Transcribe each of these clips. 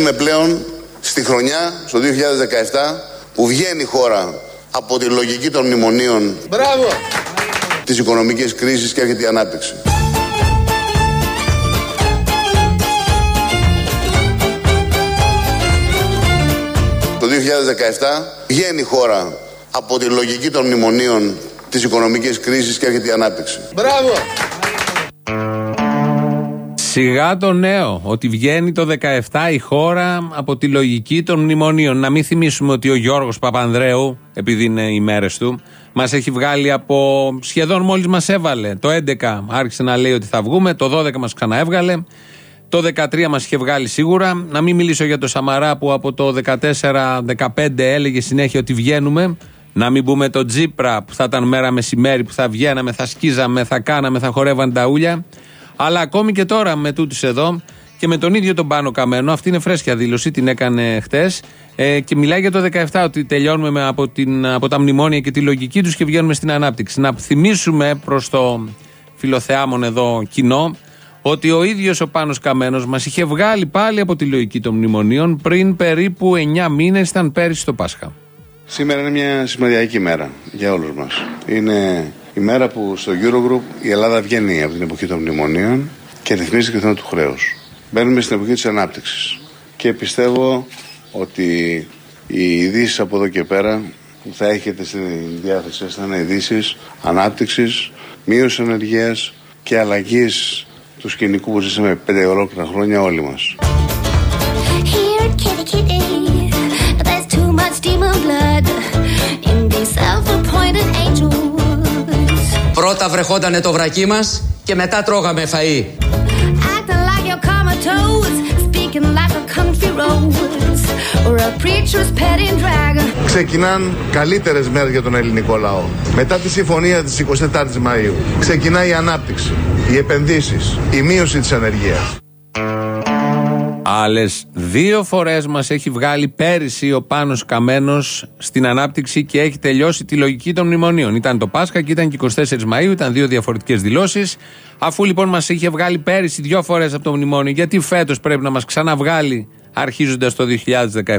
Μπαίνουμε πλέον στη χρονιά, στο 2017, που βγαίνει η χώρα από τη λογική των μνημονίων Μπράβο! της οικονομικής κρίσης και έρχεται η ανάπτυξη. Το 2017 βγαίνει η χώρα από τη λογική των μνημονίων της οικονομικής κρίσης και έρχεται η ανάπτυξη. Μπράβο! Σιγά το νέο, ότι βγαίνει το 17 η χώρα από τη λογική των μνημονίων. Να μην θυμίσουμε ότι ο Γιώργος Παπανδρέου, επειδή είναι οι μέρες του, μας έχει βγάλει από σχεδόν μόλις μας έβαλε. Το 11 άρχισε να λέει ότι θα βγούμε, το 12 μας ξαναέβγαλε. Το 13 μας είχε βγάλει σίγουρα. Να μην μιλήσω για το Σαμαρά που από το 14-15 έλεγε συνέχεια ότι βγαίνουμε. Να μην πούμε το Τζίπρα που θα ήταν μέρα μεσημέρι που θα βγαίναμε, θα σκίζαμε, θα κάναμε, θα χορεύαν τα ούλια. Αλλά ακόμη και τώρα με τούτους εδώ και με τον ίδιο τον Πάνο Καμένο, αυτή είναι φρέσκια δήλωση, την έκανε χτες. Ε, και μιλάει για το 17 ότι τελειώνουμε με, από, την, από τα μνημόνια και τη λογική τους και βγαίνουμε στην ανάπτυξη. Να θυμίσουμε προς το φιλοθεάμον εδώ κοινό ότι ο ίδιος ο Πάνος Καμένος μας είχε βγάλει πάλι από τη λογική των μνημονίων πριν περίπου 9 μήνες, ήταν πέρυσι το Πάσχα. Σήμερα είναι μια σημαντική μέρα για όλους μας. Είναι η μέρα που στο Eurogroup η Ελλάδα βγαίνει από την εποχή των μνημονίων και ρυθμίζει και το θέμα του χρέους. Μπαίνουμε στην εποχή της ανάπτυξης. Και πιστεύω ότι οι ειδήσεις από εδώ και πέρα που θα έχετε στη διάθεσή σας θα είναι ειδήσεις ανάπτυξης, μείωση ενεργείας και αλλαγής του σκηνικού που ζήσαμε πέντε ολόκληρα χρόνια όλοι μας. Πρώτα βρεχότανε το βρακί μας και μετά τρώγαμε φαΐ. Acting like you're comatose, speaking like a country rose, or a preacher's petting dragon. Ξεκινάν καλύτερες μέρες για τον ελληνικό λαό. Μετά τη συμφωνία της 24ης Μαΐου ξεκινάει η ανάπτυξη, οι επενδύσεις, η μείωση της ανεργίας. Άλλες δύο φορές μας έχει βγάλει πέρυσι ο Πάνος Καμένος στην ανάπτυξη και έχει τελειώσει τη λογική των μνημονίων. Ήταν το Πάσχα και ήταν και 24 Μαου, ήταν δύο διαφορετικές δηλώσεις. Αφού λοιπόν μας είχε βγάλει πέρυσι δύο φορές από το μνημόνιο, γιατί φέτος πρέπει να μας ξαναβγάλει αρχίζοντας το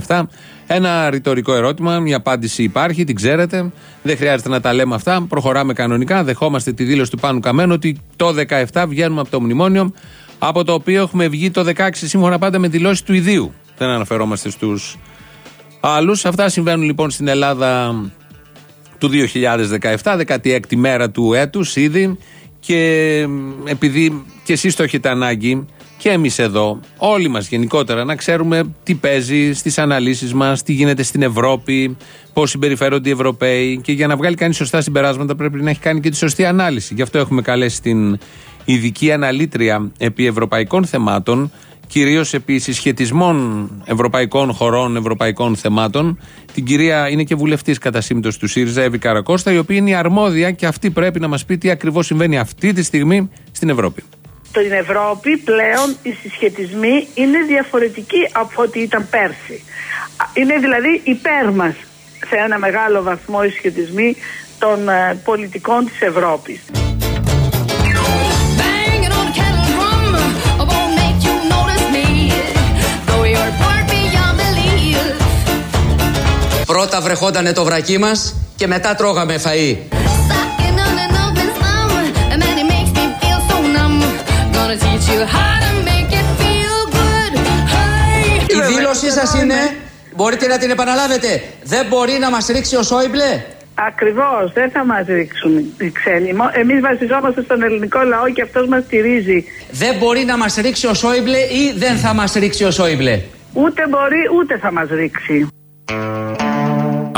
2017. Ένα ρητορικό ερώτημα, μια απάντηση υπάρχει, την ξέρετε. Δεν χρειάζεται να τα λέμε αυτά. Προχωράμε κανονικά. Δεχόμαστε τη δήλωση του Πάνου Καμένου ότι το 17 βγαίνουμε από το μνημόνιο από το οποίο έχουμε βγει το 16 σύμφωνα πάντα με δηλώσεις του ιδίου. Δεν αναφερόμαστε στους άλλους. Αυτά συμβαίνουν λοιπόν στην Ελλάδα του 2017, 16η μέρα του έτους ήδη. Και επειδή και εσείς το έχετε ανάγκη, και εμείς εδώ, όλοι μας γενικότερα, να ξέρουμε τι παίζει στις αναλύσεις μας, τι γίνεται στην Ευρώπη, πώς συμπεριφέρονται οι Ευρωπαίοι. Και για να βγάλει κανείς σωστά συμπεράσματα, πρέπει να έχει κάνει και τη σωστή ανάλυση. Γι' αυτό έχουμε καλέσει την ειδική αναλύτρια επί ευρωπαϊκών θεμάτων, κυρίως επί συσχετισμών ευρωπαϊκών χωρών, ευρωπαϊκών θεμάτων. Την κυρία είναι και βουλευτής κατά σύμπτωση του ΣΥΡΙΖΑ, Εύη Καρακώστα, η οποία είναι η αρμόδια και αυτή πρέπει να μας πει τι ακριβώς συμβαίνει αυτή τη στιγμή στην Ευρώπη. Στην Ευρώπη πλέον οι συσχετισμοί είναι διαφορετικοί από ό,τι ήταν πέρσι. Είναι δηλαδή υπέρ μας σε ένα μεγάλο βαθμό οι συσχετισμοί των ε, πολιτικών της Ευρώπης. Πρώτα βρεχότανε το βρακί μας και μετά τρώγαμε φαΐ. Sucking on an open slum, and then it makes me feel so numb. Gonna teach you how to make it feel good. Hey. Η δήλωσή σας είναι, μπορείτε να την επαναλάβετε, δεν μπορεί να μας ρίξει ο Σόιμπλε; Ακριβώς, δεν θα μας ρίξουν οι ξένοι. Μο- Εμείς βασιζόμαστε στον ελληνικό λαό και αυτός μας στηρίζει. Δεν μπορεί να μας ρίξει ο Σόιμπλε ή δεν θα μας ρίξει ο Σόιμπλε; Ούτε μπορεί ούτε θα μας ρίξει.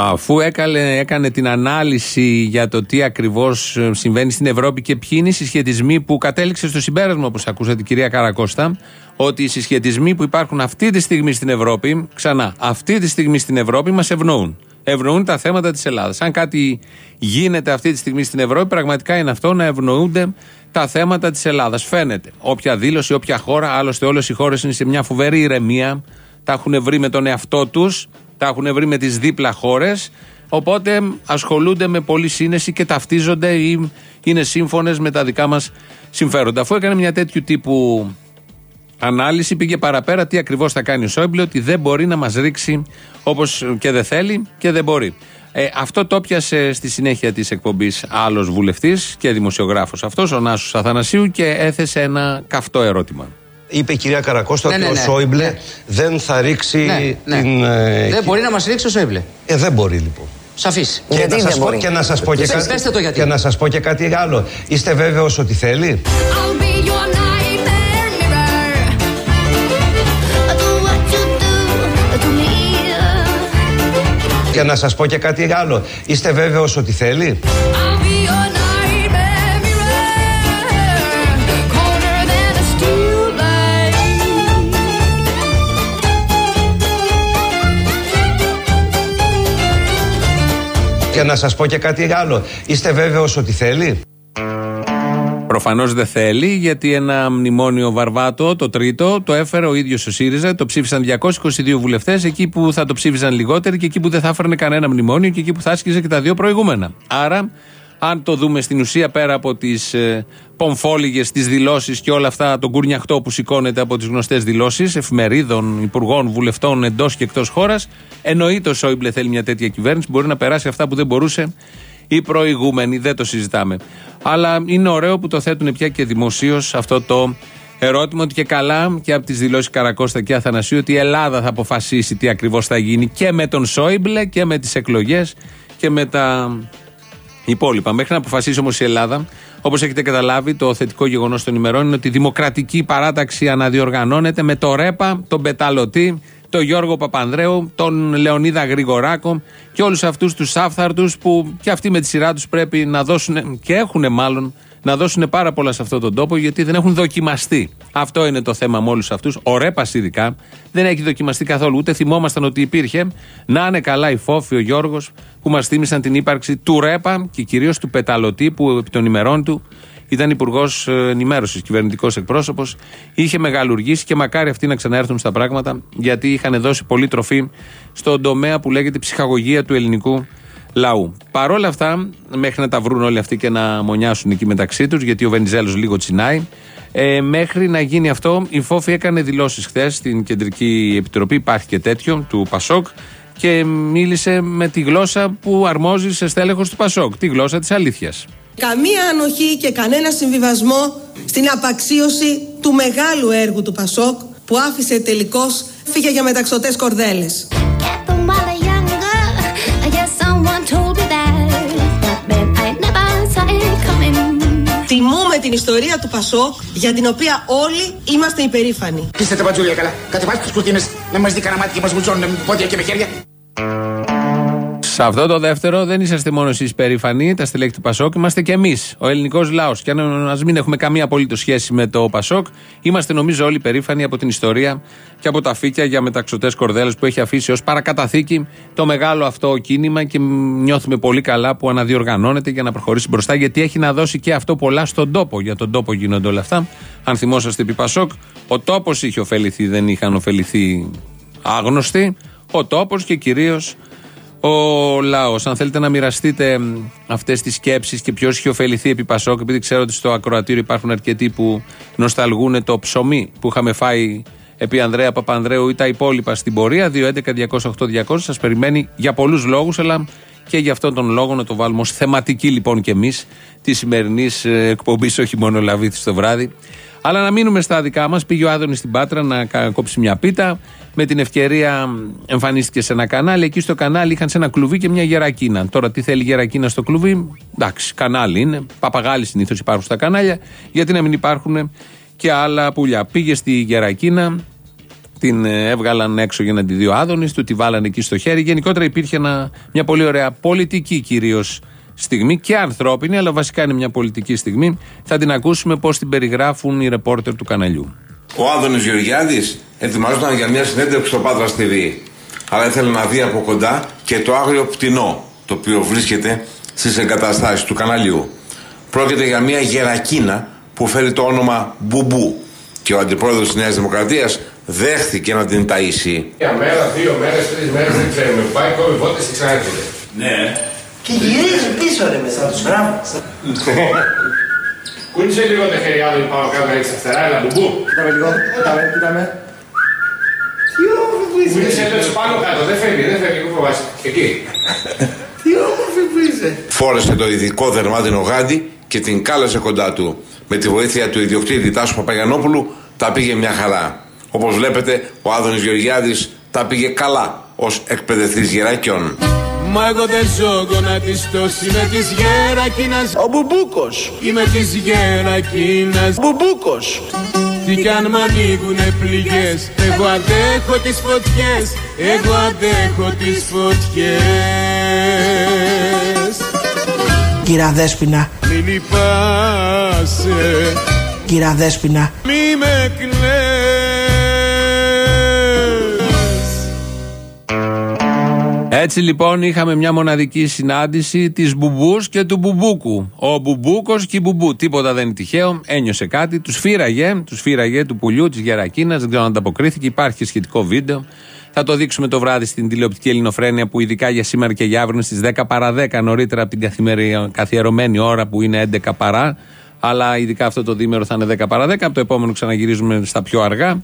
Αφού έκαλε, έκανε την ανάλυση για το τι ακριβώς συμβαίνει στην Ευρώπη και ποιοι είναι οι συσχετισμοί που κατέληξε στο συμπέρασμα, όπως ακούσατε, η κυρία Καρακώστα, ότι οι συσχετισμοί που υπάρχουν αυτή τη στιγμή στην Ευρώπη, ξανά, αυτή τη στιγμή στην Ευρώπη μας ευνοούν. Ευνοούν τα θέματα της Ελλάδας. Αν κάτι γίνεται αυτή τη στιγμή στην Ευρώπη, πραγματικά είναι αυτό να ευνοούνται τα θέματα της Ελλάδας. Φαίνεται. Όποια δήλωση, όποια χώρα, άλλωστε όλες οι χώρες είναι σε μια φοβερή ηρεμία. Τα έχουν βρει με τον εαυτό τους, τα έχουν βρει με τις δίπλα χώρες. Οπότε ασχολούνται με πολλή σύνεση και ταυτίζονται ή είναι σύμφωνες με τα δικά μας συμφέροντα. Αφού έκανε μια τέτοιου τύπου ανάλυση, πήγε παραπέρα τι ακριβώς θα κάνει ο Σόιμπλε, ότι δεν μπορεί να μας ρίξει όπως και δεν θέλει και δεν μπορεί. Ε, αυτό το πιάσε στη συνέχεια της εκπομπής άλλος βουλευτής και δημοσιογράφος αυτός, ο Νάσος Αθανασίου, και έθεσε ένα καυτό ερώτημα. Είπε η κυρία Καρακώστα Ναι, ότι ναι, ο ναι. Σόιμπλε Ναι. δεν θα ρίξει Ναι, ναι. την. ε, Δεν μπορεί να μας ρίξει ο Σόιμπλε. Ε, δεν μπορεί λοιπόν. Σαφής. Και Γιατί να, σας δεν πω, μπορεί; και να σας πω και, Πες- κάτι, πέστε το γιατί. και να σας πω και κάτι άλλο. Είστε βέβαιος ότι θέλει; I'll be your nightmare mirror. Do what you do to me. Και να σας πω και κάτι άλλο. Είστε βέβαιος ότι θέλει; Και να σας πω και κάτι άλλο. Είστε βέβαιος ότι θέλει; Προφανώς δεν θέλει, γιατί ένα μνημόνιο Βαρβάτο, το τρίτο, το έφερε ο ίδιος ο ΣΥΡΙΖΑ. Το ψήφισαν 222 βουλευτές, εκεί που θα το ψήφισαν λιγότεροι και εκεί που δεν θα έφερνε κανένα μνημόνιο και εκεί που θα άσκησε και τα δύο προηγούμενα. Άρα, αν το δούμε στην ουσία πέρα από τις ε, πομφόλιγες, τις δηλώσεις και όλα αυτά, τον κουρνιαχτό που σηκώνεται από τις γνωστές δηλώσεις εφημερίδων, υπουργών, βουλευτών εντός και εκτός χώρας, εννοείται ο Σόιμπλε θέλει μια τέτοια κυβέρνηση. Μπορεί να περάσει αυτά που δεν μπορούσε οι προηγούμενοι. Δεν το συζητάμε. Αλλά είναι ωραίο που το θέτουν πια και δημοσίως αυτό το ερώτημα ότι και καλά και από τις δηλώσεις Καρακώστα και Αθανασίου ότι η Ελλάδα θα αποφασίσει τι ακριβώς θα γίνει και με τον Σόιμπλε και με τις εκλογές και με τα υπόλοιπα. Μέχρι να αποφασίσει όμως η Ελλάδα, όπως έχετε καταλάβει, το θετικό γεγονός των ημερών είναι ότι η δημοκρατική παράταξη αναδιοργανώνεται με το ΡΕΠΑ, τον Πεταλωτή, τον Γιώργο Παπανδρέου, τον Λεωνίδα Γρηγοράκο και όλους αυτούς τους άφθαρτους που και αυτοί με τη σειρά τους πρέπει να δώσουν και έχουν μάλλον να δώσουν πάρα πολλά σε αυτόν τον τόπο γιατί δεν έχουν δοκιμαστεί. Αυτό είναι το θέμα με όλους αυτούς. Ο Ρέπας ειδικά δεν έχει δοκιμαστεί καθόλου. Ούτε θυμόμασταν ότι υπήρχε. Να είναι καλά η Φόφη, ο Γιώργος, που μας θύμισαν την ύπαρξη του Ρέπα και κυρίως του Πεταλωτή που επί των ημερών του ήταν υπουργός ενημέρωσης, κυβερνητικός εκπρόσωπος. Είχε μεγαλουργήσει και μακάρι αυτοί να ξαναέρθουν στα πράγματα γιατί είχαν δώσει πολύ τροφή στον τομέα που λέγεται ψυχαγωγία του ελληνικού λαού. Παρ' όλα αυτά, μέχρι να τα βρουν όλοι αυτοί και να μονιάσουν εκεί μεταξύ τους, γιατί ο Βενιζέλος λίγο τσινάει, ε, μέχρι να γίνει αυτό, η Φόφη έκανε δηλώσεις χθες στην Κεντρική Επιτροπή, υπάρχει και τέτοιο, του Πασόκ, και μίλησε με τη γλώσσα που αρμόζει σε στέλεχος του Πασόκ, τη γλώσσα της αλήθειας. Καμία ανοχή και κανένα συμβιβασμό στην απαξίωση του μεγάλου έργου του Πασόκ που άφησε τελικώς φύγε για μεταξωτές κορδέλες. Someone told me that. But man, I never saw it coming. Τιμούμε την ιστορία του Πασόκ για την οποία όλοι είμαστε υπερήφανοι. Κλείστε τα μπατζούλια καλά. Κατεβάστε τι κουρτίνες να μα δει κανένα μάτι και μας βουτσώνουν με πόδια και με χέρια. Σε αυτό το δεύτερο δεν είσαστε μόνο εσείς περήφανοι, τα στελέχη του Πασόκ, είμαστε και εμείς, ο ελληνικός λαός. Και αν ας μην έχουμε καμία απολύτως σχέση με το Πασόκ, είμαστε νομίζω όλοι περήφανοι από την ιστορία και από τα φύκια για μεταξωτές κορδέλες που έχει αφήσει ως παρακαταθήκη το μεγάλο αυτό κίνημα και νιώθουμε πολύ καλά που αναδιοργανώνεται για να προχωρήσει μπροστά, γιατί έχει να δώσει και αυτό πολλά στον τόπο. Για τον τόπο γίνονται όλα αυτά. Αν θυμόσαστε επί Πασόκ, ο τόπος είχε ωφεληθεί, δεν είχαν ωφεληθεί άγνωστοι. Ο τόπος και κυρίως ο λαός. Αν θέλετε να μοιραστείτε αυτές τις σκέψεις και ποιος έχει ωφεληθεί επί Πασόκ, επειδή ξέρω ότι στο ακροατήριο υπάρχουν αρκετοί που νοσταλγούν το ψωμί που είχαμε φάει επί Ανδρέα Παπανδρέου ή τα υπόλοιπα στην πορεία. 2.11.208.200 σας περιμένει για πολλούς λόγους, αλλά και για αυτόν τον λόγο να το βάλουμε ως θεματική λοιπόν και εμείς της σημερινής εκπομπής, όχι μόνο Λαβίθι το βράδυ. Αλλά να μείνουμε στα δικά μας. Πήγε ο Άδωνης στην Πάτρα να κα- κόψει μια πίτα. Με την ευκαιρία εμφανίστηκε σε ένα κανάλι. Εκεί στο κανάλι είχαν σε ένα κλουβί και μια γερακίνα. Τώρα τι θέλει γερακίνα στο κλουβί; Εντάξει, κανάλι είναι. Παπαγάλοι συνήθως υπάρχουν στα κανάλια. Γιατί να μην υπάρχουν και άλλα πουλιά. Πήγε στη γερακίνα, την ε, έβγαλαν έξω για να τη δει ο Άδωνης, του τη βάλανε εκεί στο χέρι. Γενικότερα υπήρχε ένα, μια πολύ ωραία πολιτική κυρίως στιγμή και ανθρώπινη, αλλά βασικά είναι μια πολιτική στιγμή. Θα την ακούσουμε πώς την περιγράφουν οι ρεπόρτερ του καναλιού. Ο Άδωνης Γεωργιάδης ετοιμαζόταν για μια συνέντευξη στο Πάτρα TV. Αλλά ήθελε να δει από κοντά και το άγριο πτηνό, το οποίο βρίσκεται στις εγκαταστάσεις του καναλιού. Πρόκειται για μια γερακίνα που φέρει το όνομα Μπουμπού. Και ο αντιπρόεδρος της Νέας Δημοκρατίας δέχθηκε να την ταΐσει. Μια μέρα, δύο μέρες, τρεις μέρες δεν ξέρουμε. Πάει κόβει βότες και ξανάρχεται. Ναι. Και γυρίζει πίσω ρε μέσα τους γράμματα. Κούνησε λίγο τα χέρια μου πάνω κάτω έτσι αριστερά, έλα μπουμπού. Κοίταμε λίγο, κοίταμε, κοίταμε. Τι όμορφη που είσαι. Κούνησε λίγο πάνω κάτω, δεν φεύγει, δεν φεύγει, πού φοβάσαι. Εκεί. Τι όμορφη που είσαι. Φόρεσε το ειδικό δερμάτινο γάντι και την κάλεσε κοντά του. Με τη βοήθεια του ιδιοκτήτη Τάσου Παπαγιανόπουλου τα πήγε μια χαρά. Όπως βλέπετε, ο Άδωνης Γεωργιάδης τα πήγε καλά ως εκπαιδευτής γερακιών. Μα εγώ δεν ζω γονατιστός Είμαι της Γερακίνας Ο Μπουμπούκος. Είμαι της Γερακίνας Μπουμπούκος. Τι κι αν μ' ανοίγουνε πληγές Εγώ αντέχω τις φωτιές. Εγώ αντέχω τις φωτιές. Κύρα Δέσποινα, Μη λυπάσαι. Κύρα Δέσποινα, Μη με κλαις Έτσι λοιπόν είχαμε μια μοναδική συνάντηση της Μπουμπούς και του Μπουμπούκου. Ο Μπουμπούκος και η Μπουμπού. Τίποτα δεν είναι τυχαίο. Ένιωσε κάτι. Τους φύραγε, τους φύραγε του πουλιού της Γερακίνας. Δεν ξέρω αν ανταποκρίθηκε. Υπάρχει και σχετικό βίντεο. Θα το δείξουμε το βράδυ στην τηλεοπτική Ελληνοφρένεια που ειδικά για σήμερα και για αύριο είναι στις 10 παρα 10 νωρίτερα από την καθημερι- καθιερωμένη ώρα που είναι 11 παρά. Αλλά ειδικά αυτό το δίμερο θα είναι 10 παρα 10. Από το επόμενο ξαναγυρίζουμε στα πιο αργά.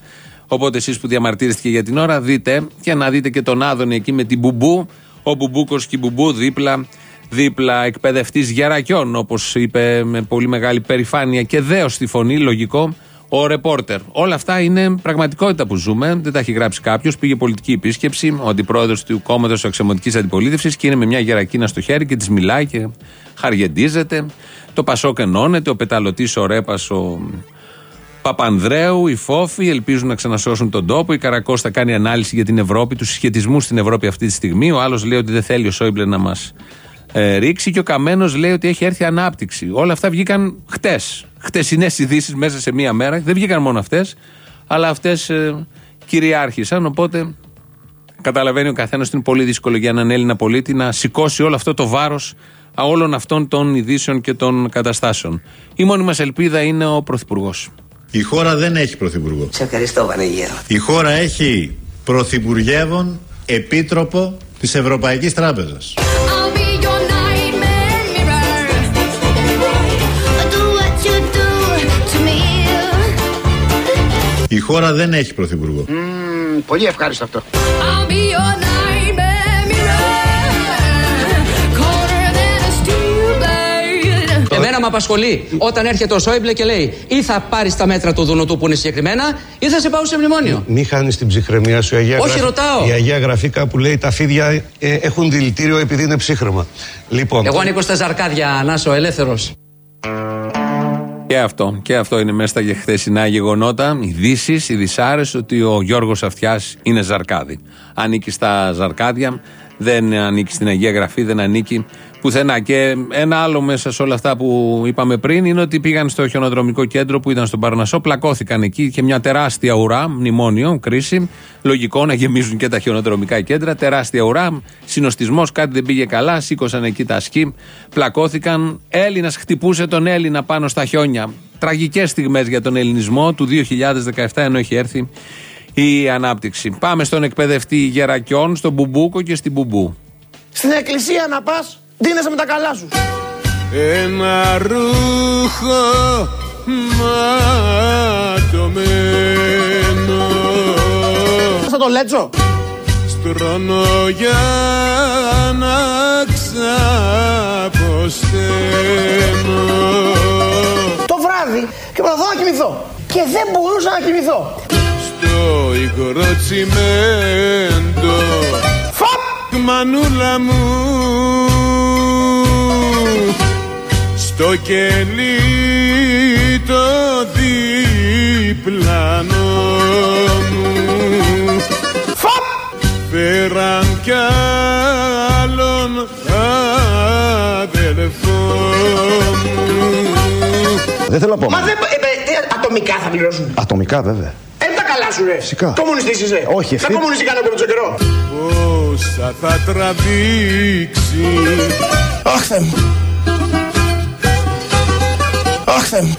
Οπότε εσείς που διαμαρτύρεστε για την ώρα, δείτε και να δείτε και τον Άδωνη εκεί με την Μπουμπού. Ο Μπουμπούκος και η Μπουμπού δίπλα, δίπλα εκπαιδευτής γερακιών, όπως είπε με πολύ μεγάλη περηφάνεια και δέος στη φωνή, λογικό, ο ρεπόρτερ. Όλα αυτά είναι πραγματικότητα που ζούμε. Δεν τα έχει γράψει κάποιος. Πήγε πολιτική επίσκεψη, ο αντιπρόεδρος του κόμματος Αξιωματικής Αντιπολίτευσης και είναι με μια γερακίνα στο χέρι και της μιλάει και χαριεντίζεται. Το Πασόκ ενώνεται, ο πεταλωτής ο Ρέπας, ο Παπανδρέου, οι Φόφοι ελπίζουν να ξανασώσουν τον τόπο. Η Καρακώστα κάνει ανάλυση για την Ευρώπη, τους συσχετισμούς στην Ευρώπη αυτή τη στιγμή. Ο άλλος λέει ότι δεν θέλει ο Σόιμπλε να μας ε, ρίξει και ο Καμένος λέει ότι έχει έρθει ανάπτυξη. Όλα αυτά βγήκαν χτες. Χτεσινέ ειδήσεις μέσα σε μία μέρα. Δεν βγήκαν μόνο αυτές, αλλά αυτές ε, κυριάρχησαν. Οπότε καταλαβαίνει ο καθένας ότι είναι πολύ δύσκολο για έναν Έλληνα πολίτη να σηκώσει όλο αυτό το βάρος όλων αυτών των ειδήσεων και των καταστάσεων. Η μόνη μας ελπίδα είναι ο Πρωθυπουργός. Η χώρα δεν έχει πρωθυπουργό. Σε ευχαριστώ Βανεγέρο. Η χώρα έχει πρωθυπουργεύον επίτροπο της Ευρωπαϊκής Τράπεζας. I'll be your nightmare mirror. Do what you do to me. Η χώρα δεν έχει πρωθυπουργό. Πολύ ευχάριστο αυτό. Εμένα με απασχολεί όταν έρχεται ο Σόιμπλε και λέει ή θα πάρεις τα μέτρα του Δουνουτού που είναι συγκεκριμένα ή θα σε πάω σε μνημόνιο. Μη χάνεις την ψυχραιμία σου. Η Αγία Όχι, Γραφή- ρωτάω. Η Αγία Γραφή κάπου λέει τα φίδια ε, έχουν δηλητήριο επειδή είναι ψύχρωμα. Λοιπόν, Εγώ ανήκω στα ζαρκάδια, να είσαι ο ελεύθερος. Και αυτό, και αυτό είναι μέσα στα χθεσινά γεγονότα. Ειδήσει, ειδησάρε ότι ο Γιώργος Αυτιάς είναι ζαρκάδι. Ανήκει στα ζαρκάδια, δεν ανήκει στην Αγία Γραφή, δεν ανήκει πουθενά. Και ένα άλλο μέσα σε όλα αυτά που είπαμε πριν είναι ότι πήγαν στο χιονοδρομικό κέντρο που ήταν στον Παρνασό, πλακώθηκαν εκεί και μια τεράστια ουρά, μνημόνιο, κρίση. Λογικό να γεμίζουν και τα χιονοδρομικά κέντρα. Τεράστια ουρά, συνοστισμός, κάτι δεν πήγε καλά, σήκωσαν εκεί τα σκι, πλακώθηκαν. Έλληνας χτυπούσε τον Έλληνα πάνω στα χιόνια. Τραγικές στιγμές για τον ελληνισμό του 2017, ενώ έχει έρθει η ανάπτυξη. Πάμε στον εκπαιδευτή Γερακιών, στον Μπουμπούκο και στην Μπουμπού. Στην εκκλησία να πας, ντύνεσαι με τα καλά σου; Ένα ρούχο ματωμένο Θα το λέτσο. Στρώνω για να ξαποσταίνω Το βράδυ και προσπαθώ να κοιμηθώ. Και δεν μπορούσα να κοιμηθώ. Στο υγρό τσιμέντο Φαπ! Μανούλα μου Στο κελί το διπλανό μου Φαπ! Φέραν κι άλλον αδελφό μου δεν θέλω να πω. Μα δεν. Ε, ε, τι, ατομικά θα πληρώσουν. Ατομικά βέβαια. Ε, τα καλά σου, ρε. Φυσικά. Κομμουνιστής είσαι. Όχι, Τα ευθύ- κομμουνιστικά να τον καιρό. Πόσα θα τραβήξει Αχ, Θεέ μου. Αχ, Θεέ μου.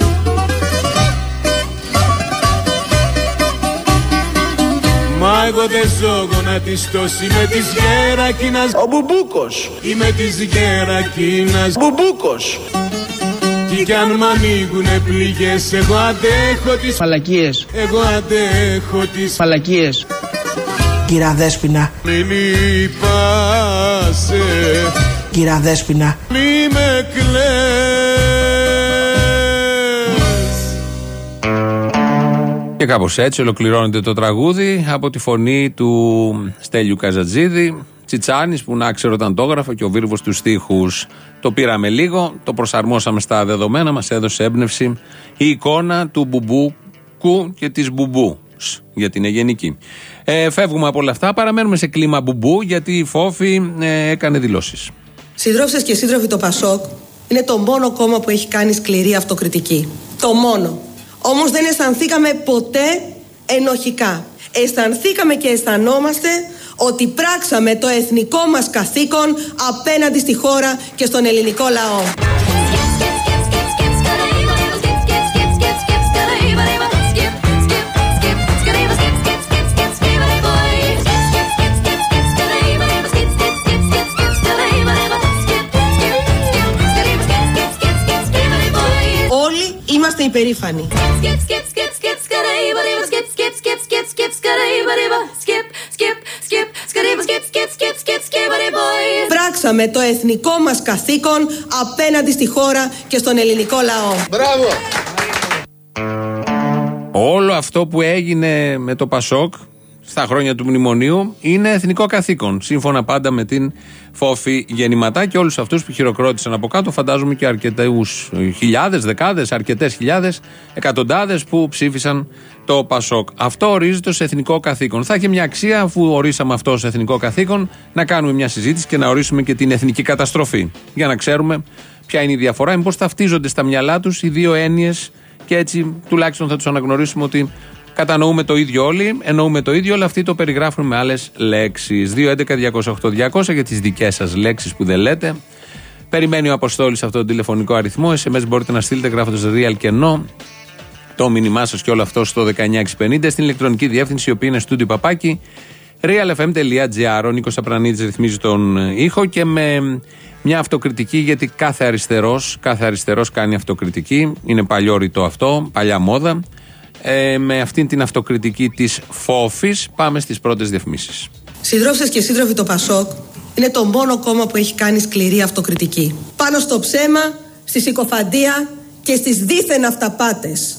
Μα εγώ δεν ζω γονατιστός Είμαι της Γερακίνας Ο Μπουμπούκος. Είμαι της Γερακίνας Μπουμπούκος. Τι κι αν μ' ανοίγουνε πληγές Εγώ αντέχω τις Μαλακίες. Εγώ αντέχω τις Μαλακίες. Κύρα Δέσποινα, Μην λυπάσαι κύρα Δέσποινα, Μη με Και κάπως έτσι ολοκληρώνεται το τραγούδι από τη φωνή του Στέλιου Καζατζίδη, Τσιτσάνης που να ξέρω όταν το έγραφε και ο βίρβος τους στίχους. Το πήραμε λίγο, το προσαρμόσαμε στα δεδομένα, μας έδωσε έμπνευση η εικόνα του μπουμπούκου και της μπουμπού. Γιατί είναι γενική. Ε, φεύγουμε από όλα αυτά, παραμένουμε σε κλίμα μπουμπού γιατί η Φόφη ε, έκανε δηλώσεις. Συντρόφισσες και σύντροφοι το Πασόκ είναι το μόνο κόμμα που έχει κάνει σκληρή αυτοκριτική. Το μόνο. Όμως δεν αισθανθήκαμε ποτέ ενοχικά. Αισθανθήκαμε και αισθανόμαστε ότι πράξαμε το εθνικό μας καθήκον απέναντι στη χώρα και στον ελληνικό λαό. Υπερήφανοι. Πράξαμε το εθνικό μας καθήκον απέναντι στη χώρα και στον ελληνικό λαό. Μπράβο Όλο αυτό που έγινε με το Πασόκ στα χρόνια του μνημονίου είναι εθνικό καθήκον. Σύμφωνα πάντα με την Φόφη Γεννηματά και όλους αυτούς που χειροκρότησαν από κάτω, φαντάζομαι και αρκετούς χιλιάδες, δεκάδες, αρκετές χιλιάδες, εκατοντάδες που ψήφισαν το Πασόκ. Αυτό ορίζεται ως εθνικό καθήκον. Θα έχει μια αξία, αφού ορίσαμε αυτό ως εθνικό καθήκον, να κάνουμε μια συζήτηση και να ορίσουμε και την εθνική καταστροφή. Για να ξέρουμε ποια είναι η διαφορά, μήπως ταυτίζονται στα μυαλά τους οι δύο έννοιες και έτσι τουλάχιστον θα τους αναγνωρίσουμε ότι κατανοούμε το ίδιο όλοι, εννοούμε το ίδιο, αλλά αυτοί το περιγράφουν με άλλες λέξεις. 2.11.208.200 για τις δικές σας λέξεις που δεν λέτε. Περιμένει ο Αποστόλης αυτό το τηλεφωνικό αριθμό. SMS μπορείτε να στείλετε γράφοντας real και no. Το μήνυμά σας και όλο αυτό στο 19650 στην ηλεκτρονική διεύθυνση η οποία είναι στούντιο παπάκι realfm.gr. Ο Νίκος Απρανίτη ρυθμίζει τον ήχο και με μια αυτοκριτική γιατί κάθε αριστερός κάθε αριστερός κάνει αυτοκριτική. Είναι παλιό ρητό αυτό, παλιά μόδα. Ε, με αυτήν την αυτοκριτική της φόφης πάμε στις πρώτες διαφημίσεις. Συντρόφισσες και σύντροφοι το Πασόκ είναι το μόνο κόμμα που έχει κάνει σκληρή αυτοκριτική. Πάνω στο ψέμα, στη συκοφαντία και στις δίθεν αυταπάτες.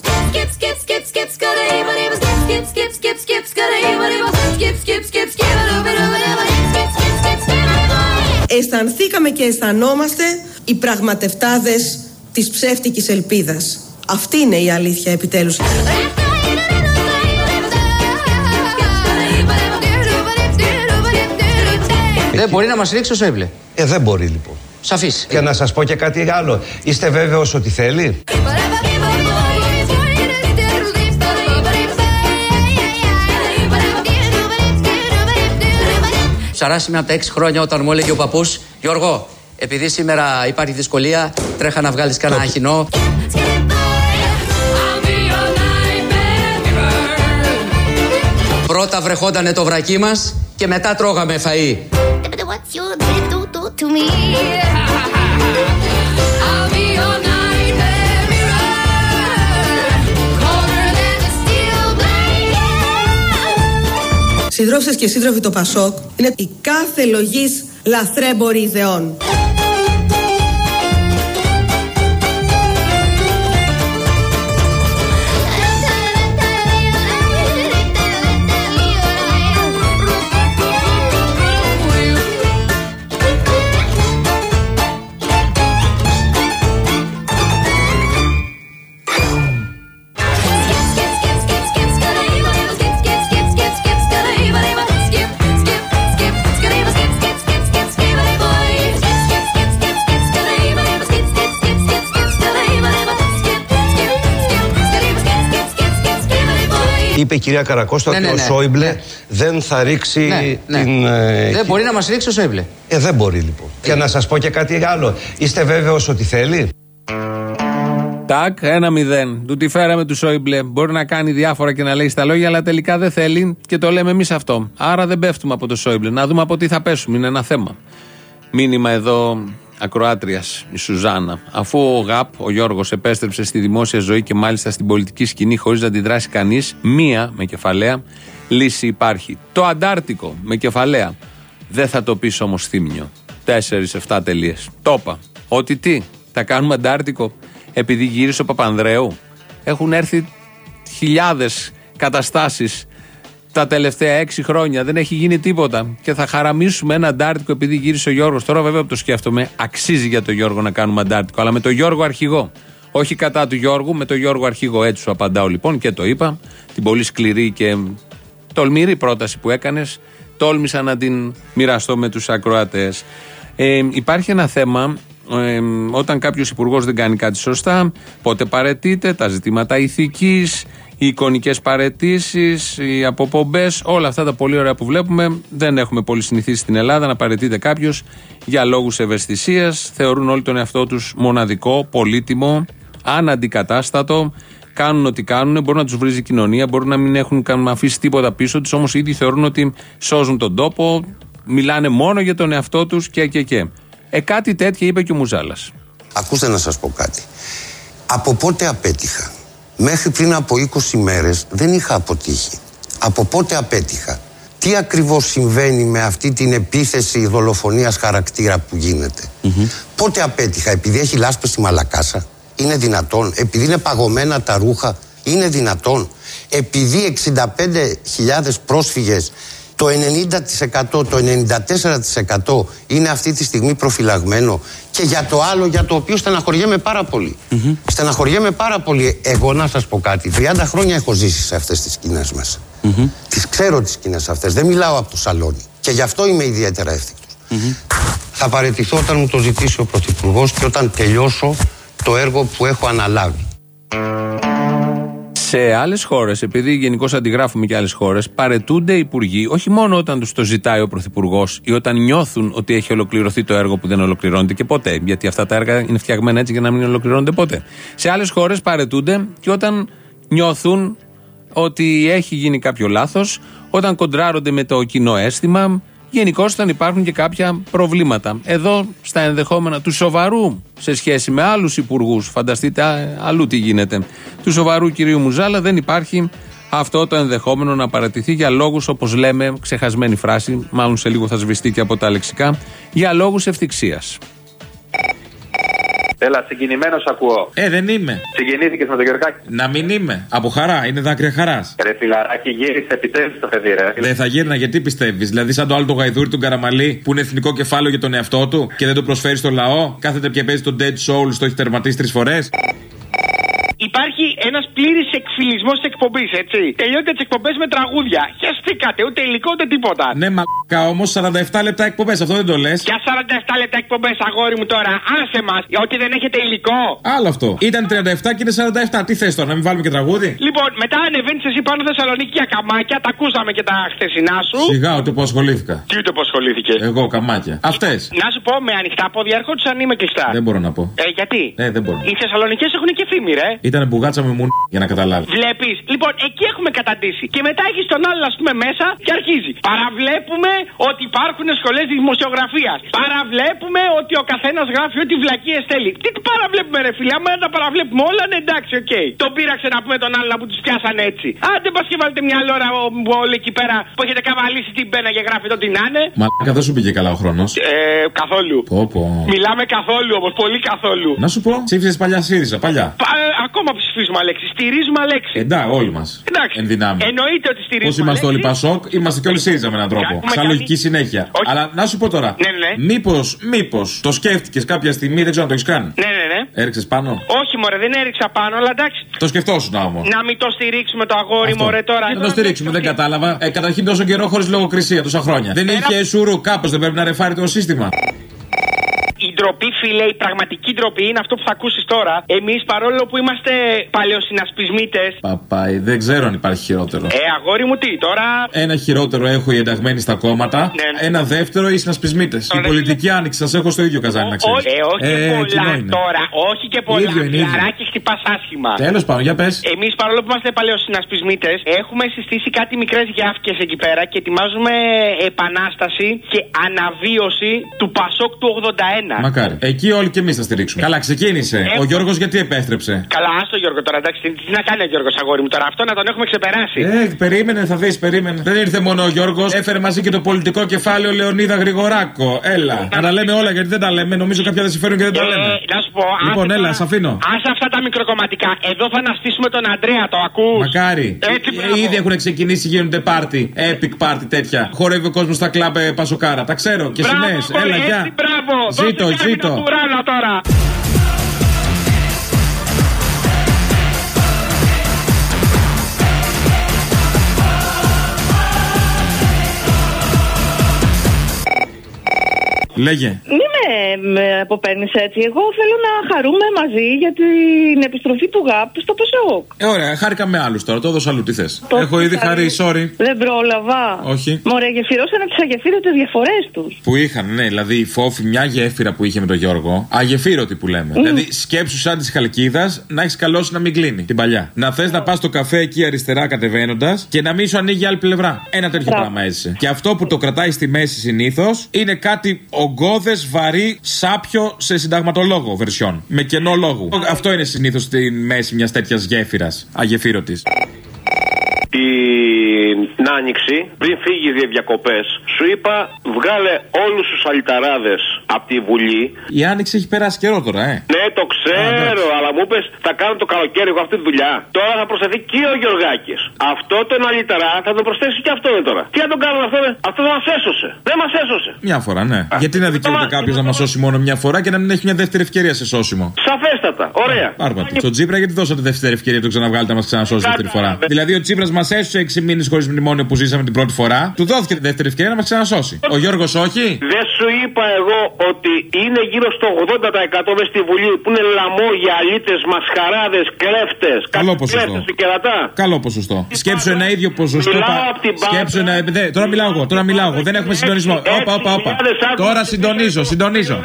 Αισθανθήκαμε και αισθανόμαστε οι πραγματευτάδες της ψεύτικης ελπίδας. Αυτή είναι η αλήθεια επιτέλους. Δεν μπορεί να μας ρίξεις ο Σόιμπλε. Ε, δεν μπορεί λοιπόν. Σαφής. Και να σας πω και κάτι άλλο. Είστε βέβαιος ότι θέλει; Σαράσιμη από τα 6 χρόνια όταν μου έλεγε ο παππούς Γιώργο, επειδή σήμερα υπάρχει δυσκολία, τρέχα να βγάλεις κανένα αχινό. Πρώτα βρεχότανε το βρακί μας και μετά τρώγαμε φαΐ. What you do, do, do to me. I'll be your nightmare mirror. Colder than a steel blade. Συντρόφισσες και σύντροφοι το Πασόκ είναι η κάθε λογής λαθρέμποροι ιδεών. Είπε η κυρία Καρακώστα Ναι, ότι ναι, ο ναι. Σόιμπλε Ναι. δεν θα ρίξει Ναι, ναι. την. ε, Δεν μπορεί να μας ρίξει ο Σόιμπλε. Ε, δεν μπορεί λοιπόν. Και να σας πω και κάτι άλλο. Είστε βέβαιος ότι θέλει; Τάκ, ένα μηδέν. Του τη φέραμε του Σόιμπλε. Μπορεί να κάνει διάφορα και να λέει στα λόγια, αλλά τελικά δεν θέλει και το λέμε εμείς αυτό. Άρα δεν πέφτουμε από το Σόιμπλε. Να δούμε από τι θα πέσουμε. Είναι ένα θέμα. Μήνυμα εδώ ακροάτριας, η Σουζάνα. Αφού ο ΓΑΠ, ο Γιώργος, επέστρεψε στη δημόσια ζωή και μάλιστα στην πολιτική σκηνή χωρίς να αντιδράσει κανείς, μία με κεφαλαία λύση υπάρχει. Το Αντάρτικο με κεφαλαία. Δεν θα το πεις όμως θύμιο. 4-7 τελείες. Το είπα. Ότι τι, θα κάνουμε Αντάρτικο επειδή γύρισε ο Παπανδρέου. Έχουν έρθει χιλιάδες καταστάσεις τα τελευταία έξι χρόνια. Δεν έχει γίνει τίποτα. Και θα χαραμίσουμε ένα Αντάρτικο επειδή γύρισε ο Γιώργος. Τώρα, βέβαια, που το σκέφτομαι, αξίζει για τον Γιώργο να κάνουμε Αντάρτικο. Αλλά με τον Γιώργο αρχηγό. Όχι κατά του Γιώργου, με τον Γιώργο αρχηγό. Έτσι σου απαντάω λοιπόν και το είπα. Την πολύ σκληρή και τολμηρή πρόταση που έκανες. Τόλμησα να την μοιραστώ με τους ακροατές. Ε, υπάρχει ένα θέμα ε, όταν κάποιος υπουργός δεν κάνει κάτι σωστά, πότε παρετείται, τα ζητήματα ηθικής, οι εικονικές παρετήσεις, οι αποπομπές, όλα αυτά τα πολύ ωραία που βλέπουμε. Δεν έχουμε πολύ συνηθίσει στην Ελλάδα να παρετείται κάποιος για λόγους ευαισθησίας. Θεωρούν όλοι τον εαυτό τους μοναδικό, πολύτιμο, αναντικατάστατο. Κάνουν ό,τι κάνουν, μπορεί να τους βρίζει η κοινωνία, μπορεί να μην έχουν καν αφήσει τίποτα πίσω τους, όμως οι ίδιοι θεωρούν ότι σώζουν τον τόπο, μιλάνε μόνο για τον εαυτό τους και και και. Ε, κάτι τέτοιο είπε και ο Μουζάλας. Ακούστε να σας πω κάτι. Από πότε απέτυχα. Μέχρι πριν από 20 μέρες δεν είχα αποτύχει. Από πότε απέτυχα; Τι ακριβώς συμβαίνει με αυτή την επίθεση δολοφονίας χαρακτήρα που γίνεται; Πότε απέτυχα; Επειδή έχει λάσπες στη μαλακάσα; Είναι δυνατόν; Επειδή είναι παγωμένα τα ρούχα; Είναι δυνατόν; Επειδή 65.000 πρόσφυγες το 90%, το 94% είναι αυτή τη στιγμή προφυλαγμένο και για το άλλο για το οποίο στεναχωριέμαι πάρα πολύ. Στεναχωριέμαι πάρα πολύ. Εγώ να σας πω κάτι. 30 χρόνια έχω ζήσει σε αυτές τις σκηνές μέσα. Τις ξέρω τις σκηνές αυτές. Δεν μιλάω από το σαλόνι. Και γι' αυτό είμαι ιδιαίτερα εύθυκτος. Θα παραιτηθώ όταν μου το ζητήσει ο Πρωθυπουργός και όταν τελειώσω το έργο που έχω αναλάβει. Σε άλλες χώρες, επειδή γενικώς αντιγράφουμε και άλλες χώρες, παρετούνται υπουργοί όχι μόνο όταν τους το ζητάει ο Πρωθυπουργός ή όταν νιώθουν ότι έχει ολοκληρωθεί το έργο που δεν ολοκληρώνεται και ποτέ. Γιατί αυτά τα έργα είναι φτιαγμένα έτσι για να μην ολοκληρώνονται ποτέ. Σε άλλες χώρες παρετούνται και όταν νιώθουν ότι έχει γίνει κάποιο λάθος, όταν κοντράρονται με το κοινό αίσθημα, γενικώς όταν υπάρχουν και κάποια προβλήματα. Εδώ στα ενδεχόμενα του σοβαρού σε σχέση με άλλους υπουργούς, φανταστείτε α, αλλού τι γίνεται, του σοβαρού κυρίου Μουζάλα δεν υπάρχει αυτό το ενδεχόμενο να παρατηθεί για λόγους όπως λέμε, ξεχασμένη φράση, μάλλον σε λίγο θα σβηστεί και από τα λεξικά, για λόγους ευθυξίας. Έλα, συγκινημένος ακούω. Ε, δεν είμαι. Συγκινήθηκες με τον Γεωργάκη. Να μην είμαι. Από χαρά, είναι δάκρυα χαράς. Ρε φιλαράκι, γύρισε επιτέλου το παιδί, ρε. Δεν θα γύρνα γιατί πιστεύεις; Δηλαδή, σαν το άλλο το γαϊδούρι του Καραμαλή που είναι εθνικό κεφάλαιο για τον εαυτό του και δεν το προσφέρει στο λαό. Κάθεται και παίζει τον Dead Souls, το έχει τερματίσει τρεις φορές; Υπάρχει ένας πλήρης εκφυλισμός της εκπομπής, έτσι. Τελειώνετε τις εκπομπές με τραγούδια. Χαιστήκατε, ούτε υλικό ούτε τίποτα. Ναι, μαλάκα όμως 47 λεπτά εκπομπές, αυτό δεν το λες. Για 47 λεπτά εκπομπές, αγόρι μου τώρα. Άσε μας, ότι δεν έχετε υλικό. Άλλο αυτό. Ήταν 37 και είναι 47. Τι θες τώρα, να μην βάλουμε και τραγούδι; Λοιπόν, μετά ανεβαίνεις εσύ πάνω Θεσσαλονίκη για καμάκια, τα ακούσαμε και τα χθεσινά σου. Σιγά ότι που ασχολήθηκα. Τι ούτε που ασχολήθηκε; Εγώ καμάκια. Αυτές. Να σου πω με ανοιχτά πόδια έρχονταν είμαι κλειστά. Δεν μπορώ να πω. Ε, γιατί; Ε, δεν μπορώ. Οι Θεσσαλονικέ έχουν και φήμη, ρε. Ήταν μπουγάτσα με μου για να καταλάβει. Βλέπεις. Λοιπόν, εκεί έχουμε καταντήσει. Και μετά έχεις τον άλλο, ας πούμε, μέσα και αρχίζει. Παραβλέπουμε ότι υπάρχουν σχολές δημοσιογραφίας. Παραβλέπουμε ότι ο καθένας γράφει ό,τι βλακίες θέλει. Τι τι παραβλέπουμε, ρε φίλε. Άμα τα παραβλέπουμε όλα, ναι, εντάξει, οκ. Τον πείραξε να πούμε τον άλλο που τους πιάσαν έτσι. Άντε πας και βάλετε μια ώρα όλοι εκεί πέρα που έχετε καβαλήσει την πένα και γράφετε ό,τι να είναι. Μαλάκα δεν σου πήγε καλά ο χρόνος. Ε, καθόλου. Πω, πω. Μιλάμε καθόλου όμως, πολύ καθόλου. Να σου πω, ψήφισες παλιά ΣΥΡΙΖΑ, παλιά. Πα- ε, ακόμα ψηφίζουμε Αλέξη. Στηρίζουμε Αλέξη. Ε, Εντάξει, όλοι μας. Εντάξει. Εν δυνάμει. Εννοείται ότι Πώ στηρίζουμε. είμαστε όλοι Αλέξη. Πασόκ, είμαστε και όλοι ΣΥΡΙΖΑ με έναν τρόπο. έχουμε Σαν κάνει- λογική συνέχεια. Όχι. Αλλά να σου πω τώρα. Ναι, ναι, ναι. Μήπως, μήπως το σκέφτηκες κάποια στιγμή, δεν ξέρω αν το έχεις κάνει. Ναι, ναι, ναι. Έριξες πάνω; Όχι, μωρέ, δεν έριξα πάνω, αλλά εντάξει. Το σκεφτόσουν όμως. Να μην το στηρίξουμε το αγόρι, μωρέ τώρα. Να το στηρίξουμε, δεν κατάλαβα. Ε, καταρχήν τόσο καιρό χωρίς λογοκρισία, τόσα χρόνια. Δεν είχε σουρού, κάπως δεν πρέπει να ρεφάρει το σύστημα. Η ντροπή, φίλε, η πραγματική ντροπή είναι αυτό που θα ακούσεις τώρα. Εμείς παρόλο που είμαστε παλαιοσυνασπισμίτε. Παπάι, δεν ξέρω αν υπάρχει χειρότερο. Ε, αγόρι μου, τι τώρα. Ένα χειρότερο έχω οι ενταγμένοι στα κόμματα. Ναι, ναι. Ένα δεύτερο οι συνασπισμίτες. Η πολιτική άνοιξη σας έχω στο ίδιο καζάνι να ξέρεις. Όχι, ε, όχι και πολλά τώρα. Όχι και πολλά. Ίδιο είναι, ίδιο. Φιλαράκι χτυπά άσχημα. Τέλος πάντων, για πες. Εμείς παρόλο που είμαστε παλαιοσυνασπισμίτε, έχουμε συστήσει κάτι μικρές γιάφκες εκεί πέρα και ετοιμάζουμε επανάσταση και αναβίωση του Πασόκ του 81. Μα Μακάρι. Εκεί όλοι και εμείς θα στηρίξουμε. Καλά, ξεκίνησε. Έχω- Ο Γιώργος γιατί επέστρεψε; Καλά, άστο Γιώργο τώρα, εντάξει, τι, τι να κάνει ο Γιώργος αγόρι μου τώρα, αυτό να τον έχουμε ξεπεράσει. Ε, περίμενε, θα δεις, περίμενε. Δεν ήρθε μόνο ο Γιώργος, έφερε μαζί και το πολιτικό κεφάλαιο Λεωνίδα Γρηγοράκο. Έλα. Να τα λέμε όλα γιατί δεν τα λέμε. Νομίζω κάποια δεν συμφέρουν και δεν τα Ε, λέμε. να σου πω, Λοιπόν, άσε έλα, τώρα- σ' αφήνω. Άσε αυτά τα μικροκομματικά. Εδώ θα αναστήσουμε τον Αντρέα, το ακούς; Μακάρι. Έτσι, Ε, μπράβο. Ήδη έχουν ξεκινήσει, γίνονται πάρτι. Epic πάρτι τέτοια. Χορεύει ο κόσμος στα κλαμπ ε, Πασοκάρα. Τα ξέρω και Μπράβο, σημαίες. αγόρι, Έλα, έτσι, γεια. Μπράβο, Ζήτω, Δώσε μια ζήτω. μηνοτουράλα τώρα. Λέγε. Μην με, με αποπαίρνει έτσι. Εγώ θέλω να χαρούμε μαζί για την επιστροφή του ΓΑΠ στο ΠΑΣΟΚ. Ε, ωραία, χάρηκα με άλλους τώρα. Το έδωσα αλλού. Τι θες. Το Έχω ήδη χαρεί. χαρεί, sorry. Δεν πρόλαβα. Όχι. Μωρέ, γεφυρώσανε τι αγεφύρωτες διαφορές τους. Που είχαν, ναι, δηλαδή η φόφη, μια γέφυρα που είχε με τον Γιώργο, αγεφύρωτη που λέμε. Δηλαδή σκέψου σαν της Χαλκίδας να έχεις καλώσει να μην κλείνει την παλιά. Να θες να πας στο καφέ εκεί αριστερά κατεβαίνοντας και να μην σου ανοίγει άλλη πλευρά. Ένα τέτοιο Μπράβο. πράγμα έζησε. Και αυτό που το κρατάει στη μέση συνήθως είναι κάτι ογκώδες, βαρύ, σάπιο σε συνταγματολόγο βερσιόν. Με κενό λόγου. Αυτό είναι συνήθως στη μέση μιας τέτοιας γέφυρας αγεφύρωτης. Την Άνοιξη, πριν φύγει για διακοπές, σου είπα βγάλε όλους τους αλυταράδες από τη Βουλή. Η άνοιξη έχει περάσει καιρό τώρα, ε. Ναι, το ξέρω, αλλά μου είπες θα κάνω το καλοκαίρι εγώ αυτή τη δουλειά. Τώρα θα προσθεθεί και ο Γιωργάκη. Αυτό τον αλυταρά θα τον προσθέσει και αυτό είναι τώρα. Τι να τον κάνουμε αυτό, ε; αυτός δεν μας έσωσε. Δεν μας έσωσε. Μια φορά, ναι. Γιατί να δικαιούται κάποιος να μας σώσει μόνο μια φορά και να μην έχει μια δεύτερη ευκαιρία σε σώσιμο; Σαφέστατα, ωραία. Άρπα του. Στον Τσίπρα, γιατί δώσατε δεύτερη ευκαιρία να το ξαναβγάλετε να μας ξανασώσει δεύτερη φορά; Δηλαδή, ο Τσίπρας μα έσωσε 6 μήνες χωρίς μνημόνιο που ζήσαμε την πρώτη φορά. Του δόθηκε τη δεύτερη ευκαιρία να μας ξανασώσει. Ο Γιώργος όχι; Δεν σου είπα εγώ ότι είναι γύρω στο 80% μες στη Βουλή που είναι λαμόγια, αλήτε, μασχαράδες, κλέφτες, Καλό ποσοστό. και κερατά. Καλό ποσοστό. Σκέψου ένα ίδιο ποσοστό. Μιλάω πα- απ' την μπάρα. Σκέψου ένα. δε- Τώρα μιλάω εγώ, τώρα μιλάω εγώ. Δεν έχουμε συντονισμό. Όπα, όπα, όπα. Τώρα συντονίζω, συντονίζω.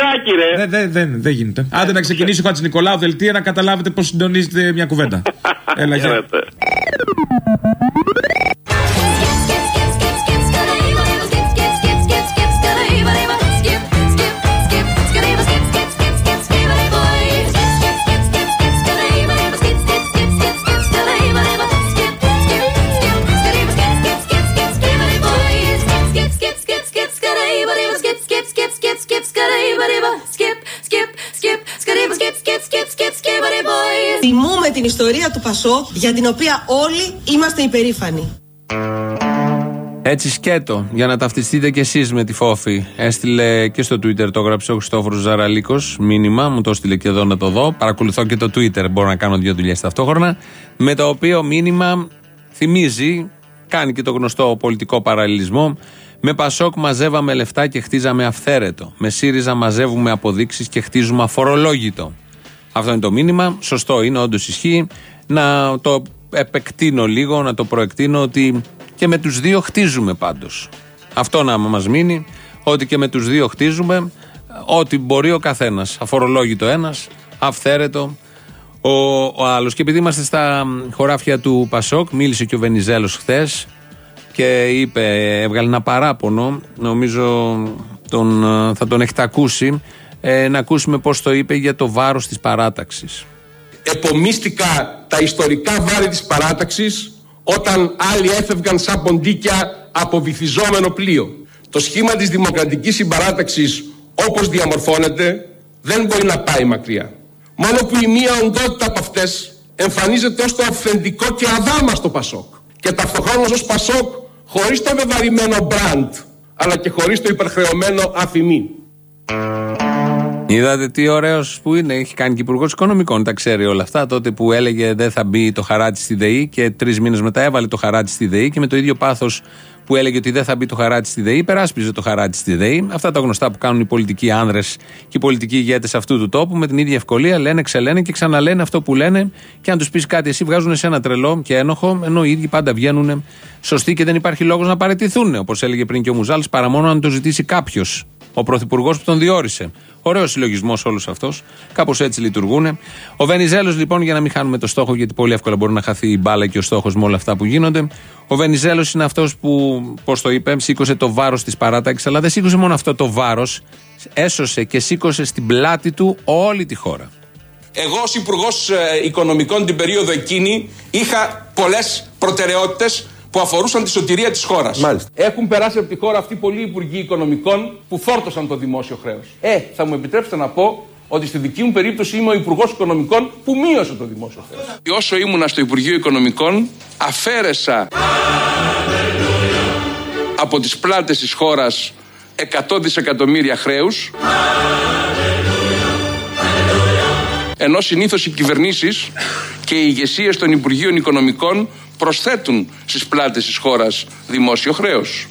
Δεν δεν- δεν- δεν γίνεται. Άντε να ξεκινήσει ο Χατζη Νικολάου δελτία να καταλάβετε πώς συντονίζετε μια κουβέντα. Έλα, you ιστορία του Πασόκ για την οποία όλοι είμαστε υπερήφανοι. Έτσι σκέτο, για να ταυτιστείτε κι εσείς με τη φόφη. Έστειλε και στο Twitter, το έγραψε ο Χριστόφορος Ζαραλίκος. Μήνυμα, μου το έστειλε και εδώ να το δω. Παρακολουθώ και το Twitter, μπορώ να κάνω δύο δουλειές ταυτόχρονα. Με το οποίο μήνυμα θυμίζει, κάνει και το γνωστό πολιτικό παραλληλισμό. Με Πασόκ μαζεύαμε λεφτά και χτίζαμε αυθαίρετο. Με ΣΥΡΙΖΑ μαζεύουμε αποδείξεις και χτίζουμε αφορολόγητο. Αυτό είναι το μήνυμα. Σωστό είναι, όντως ισχύει. Να το επεκτείνω λίγο, να το προεκτείνω ότι και με τους δύο χτίζουμε πάντως. Αυτό να μας μείνει, ότι και με τους δύο χτίζουμε, ό,τι μπορεί ο καθένας. Αφορολόγητο ένας, αυθαίρετο ο, ο άλλος. Και επειδή είμαστε στα χωράφια του Πασόκ, μίλησε και ο Βενιζέλος χθες και είπε, έβγαλε ένα παράπονο, νομίζω τον, θα τον έχετε ακούσει, ε, να ακούσουμε πώς το είπε για το βάρος της παράταξης. επομίστηκα τα ιστορικά βάρη της παράταξης όταν άλλοι έφευγαν σαν ποντίκια από βυθιζόμενο πλοίο. Το σχήμα της δημοκρατικής συμπαράταξης όπως διαμορφώνεται δεν μπορεί να πάει μακριά. Μόνο που η μία οντότητα από αυτές εμφανίζεται ως το αυθεντικό και αδάμαστο Πασόκ και ταυτοχρόνως ως Πασόκ χωρίς το βεβαρημένο μπραντ αλλά και χωρίς το υπερχρεωμένο αφημί. Είδατε τι ωραίος που είναι. Έχει κάνει και υπουργός Οικονομικών. Τα ξέρει όλα αυτά. Τότε που έλεγε δεν θα μπει το χαράτσι στη ΔΕΗ και τρεις μήνες μετά έβαλε το χαράτσι στη ΔΕΗ και με το ίδιο πάθος που έλεγε ότι δεν θα μπει το χαράτσι στη ΔΕΗ, υπεράσπιζε το χαράτσι στη ΔΕΗ. Αυτά τα γνωστά που κάνουν οι πολιτικοί άνδρες και οι πολιτικοί ηγέτες αυτού του τόπου με την ίδια ευκολία λένε, ξελένε και ξαναλένε αυτό που λένε και αν τους πεις κάτι εσύ βγάζουν σε ένα τρελό και ένοχο, ενώ οι ίδιοι πάντα βγαίνουν σωστοί και δεν υπάρχει λόγος να παραιτηθούν. Όπως έλεγε πριν και ο Μουζάλ, παρά μόνο αν το ζητήσει κάποιος. Ο πρωθυπουργός που τον διόρισε. Ωραίος συλλογισμός όλος αυτός. Κάπως έτσι λειτουργούν. Ο Βενιζέλος, λοιπόν, για να μην χάνουμε το στόχο, γιατί πολύ εύκολα μπορεί να χαθεί η μπάλα και ο στόχος με όλα αυτά που γίνονται. Ο Βενιζέλος είναι αυτός που, πώς το είπε, σήκωσε το βάρος της παράταξης, αλλά δεν σήκωσε μόνο αυτό το βάρος. Έσωσε και σήκωσε στην πλάτη του όλη τη χώρα. Εγώ ως υπουργός Οικονομικών την περίοδο εκείνη είχα πολλές προτεραιότητες που αφορούσαν τη σωτηρία της χώρας. Έχουν περάσει από τη χώρα αυτή πολλοί υπουργοί οικονομικών που φόρτωσαν το δημόσιο χρέος. Ε, θα μου επιτρέψετε να πω ότι στη δική μου περίπτωση είμαι ο Υπουργός Οικονομικών που μείωσε το δημόσιο χρέος. Όσο ήμουνα στο Υπουργείο Οικονομικών, αφαίρεσα από τις πλάτες της χώρας 100 δισεκατομμύρια χρέους ενώ συνήθως οι κυβερνήσεις και οι ηγεσίες των Υπουργείων Οικονομικών προσθέτουν στις πλάτες της χώρας δημόσιο χρέος.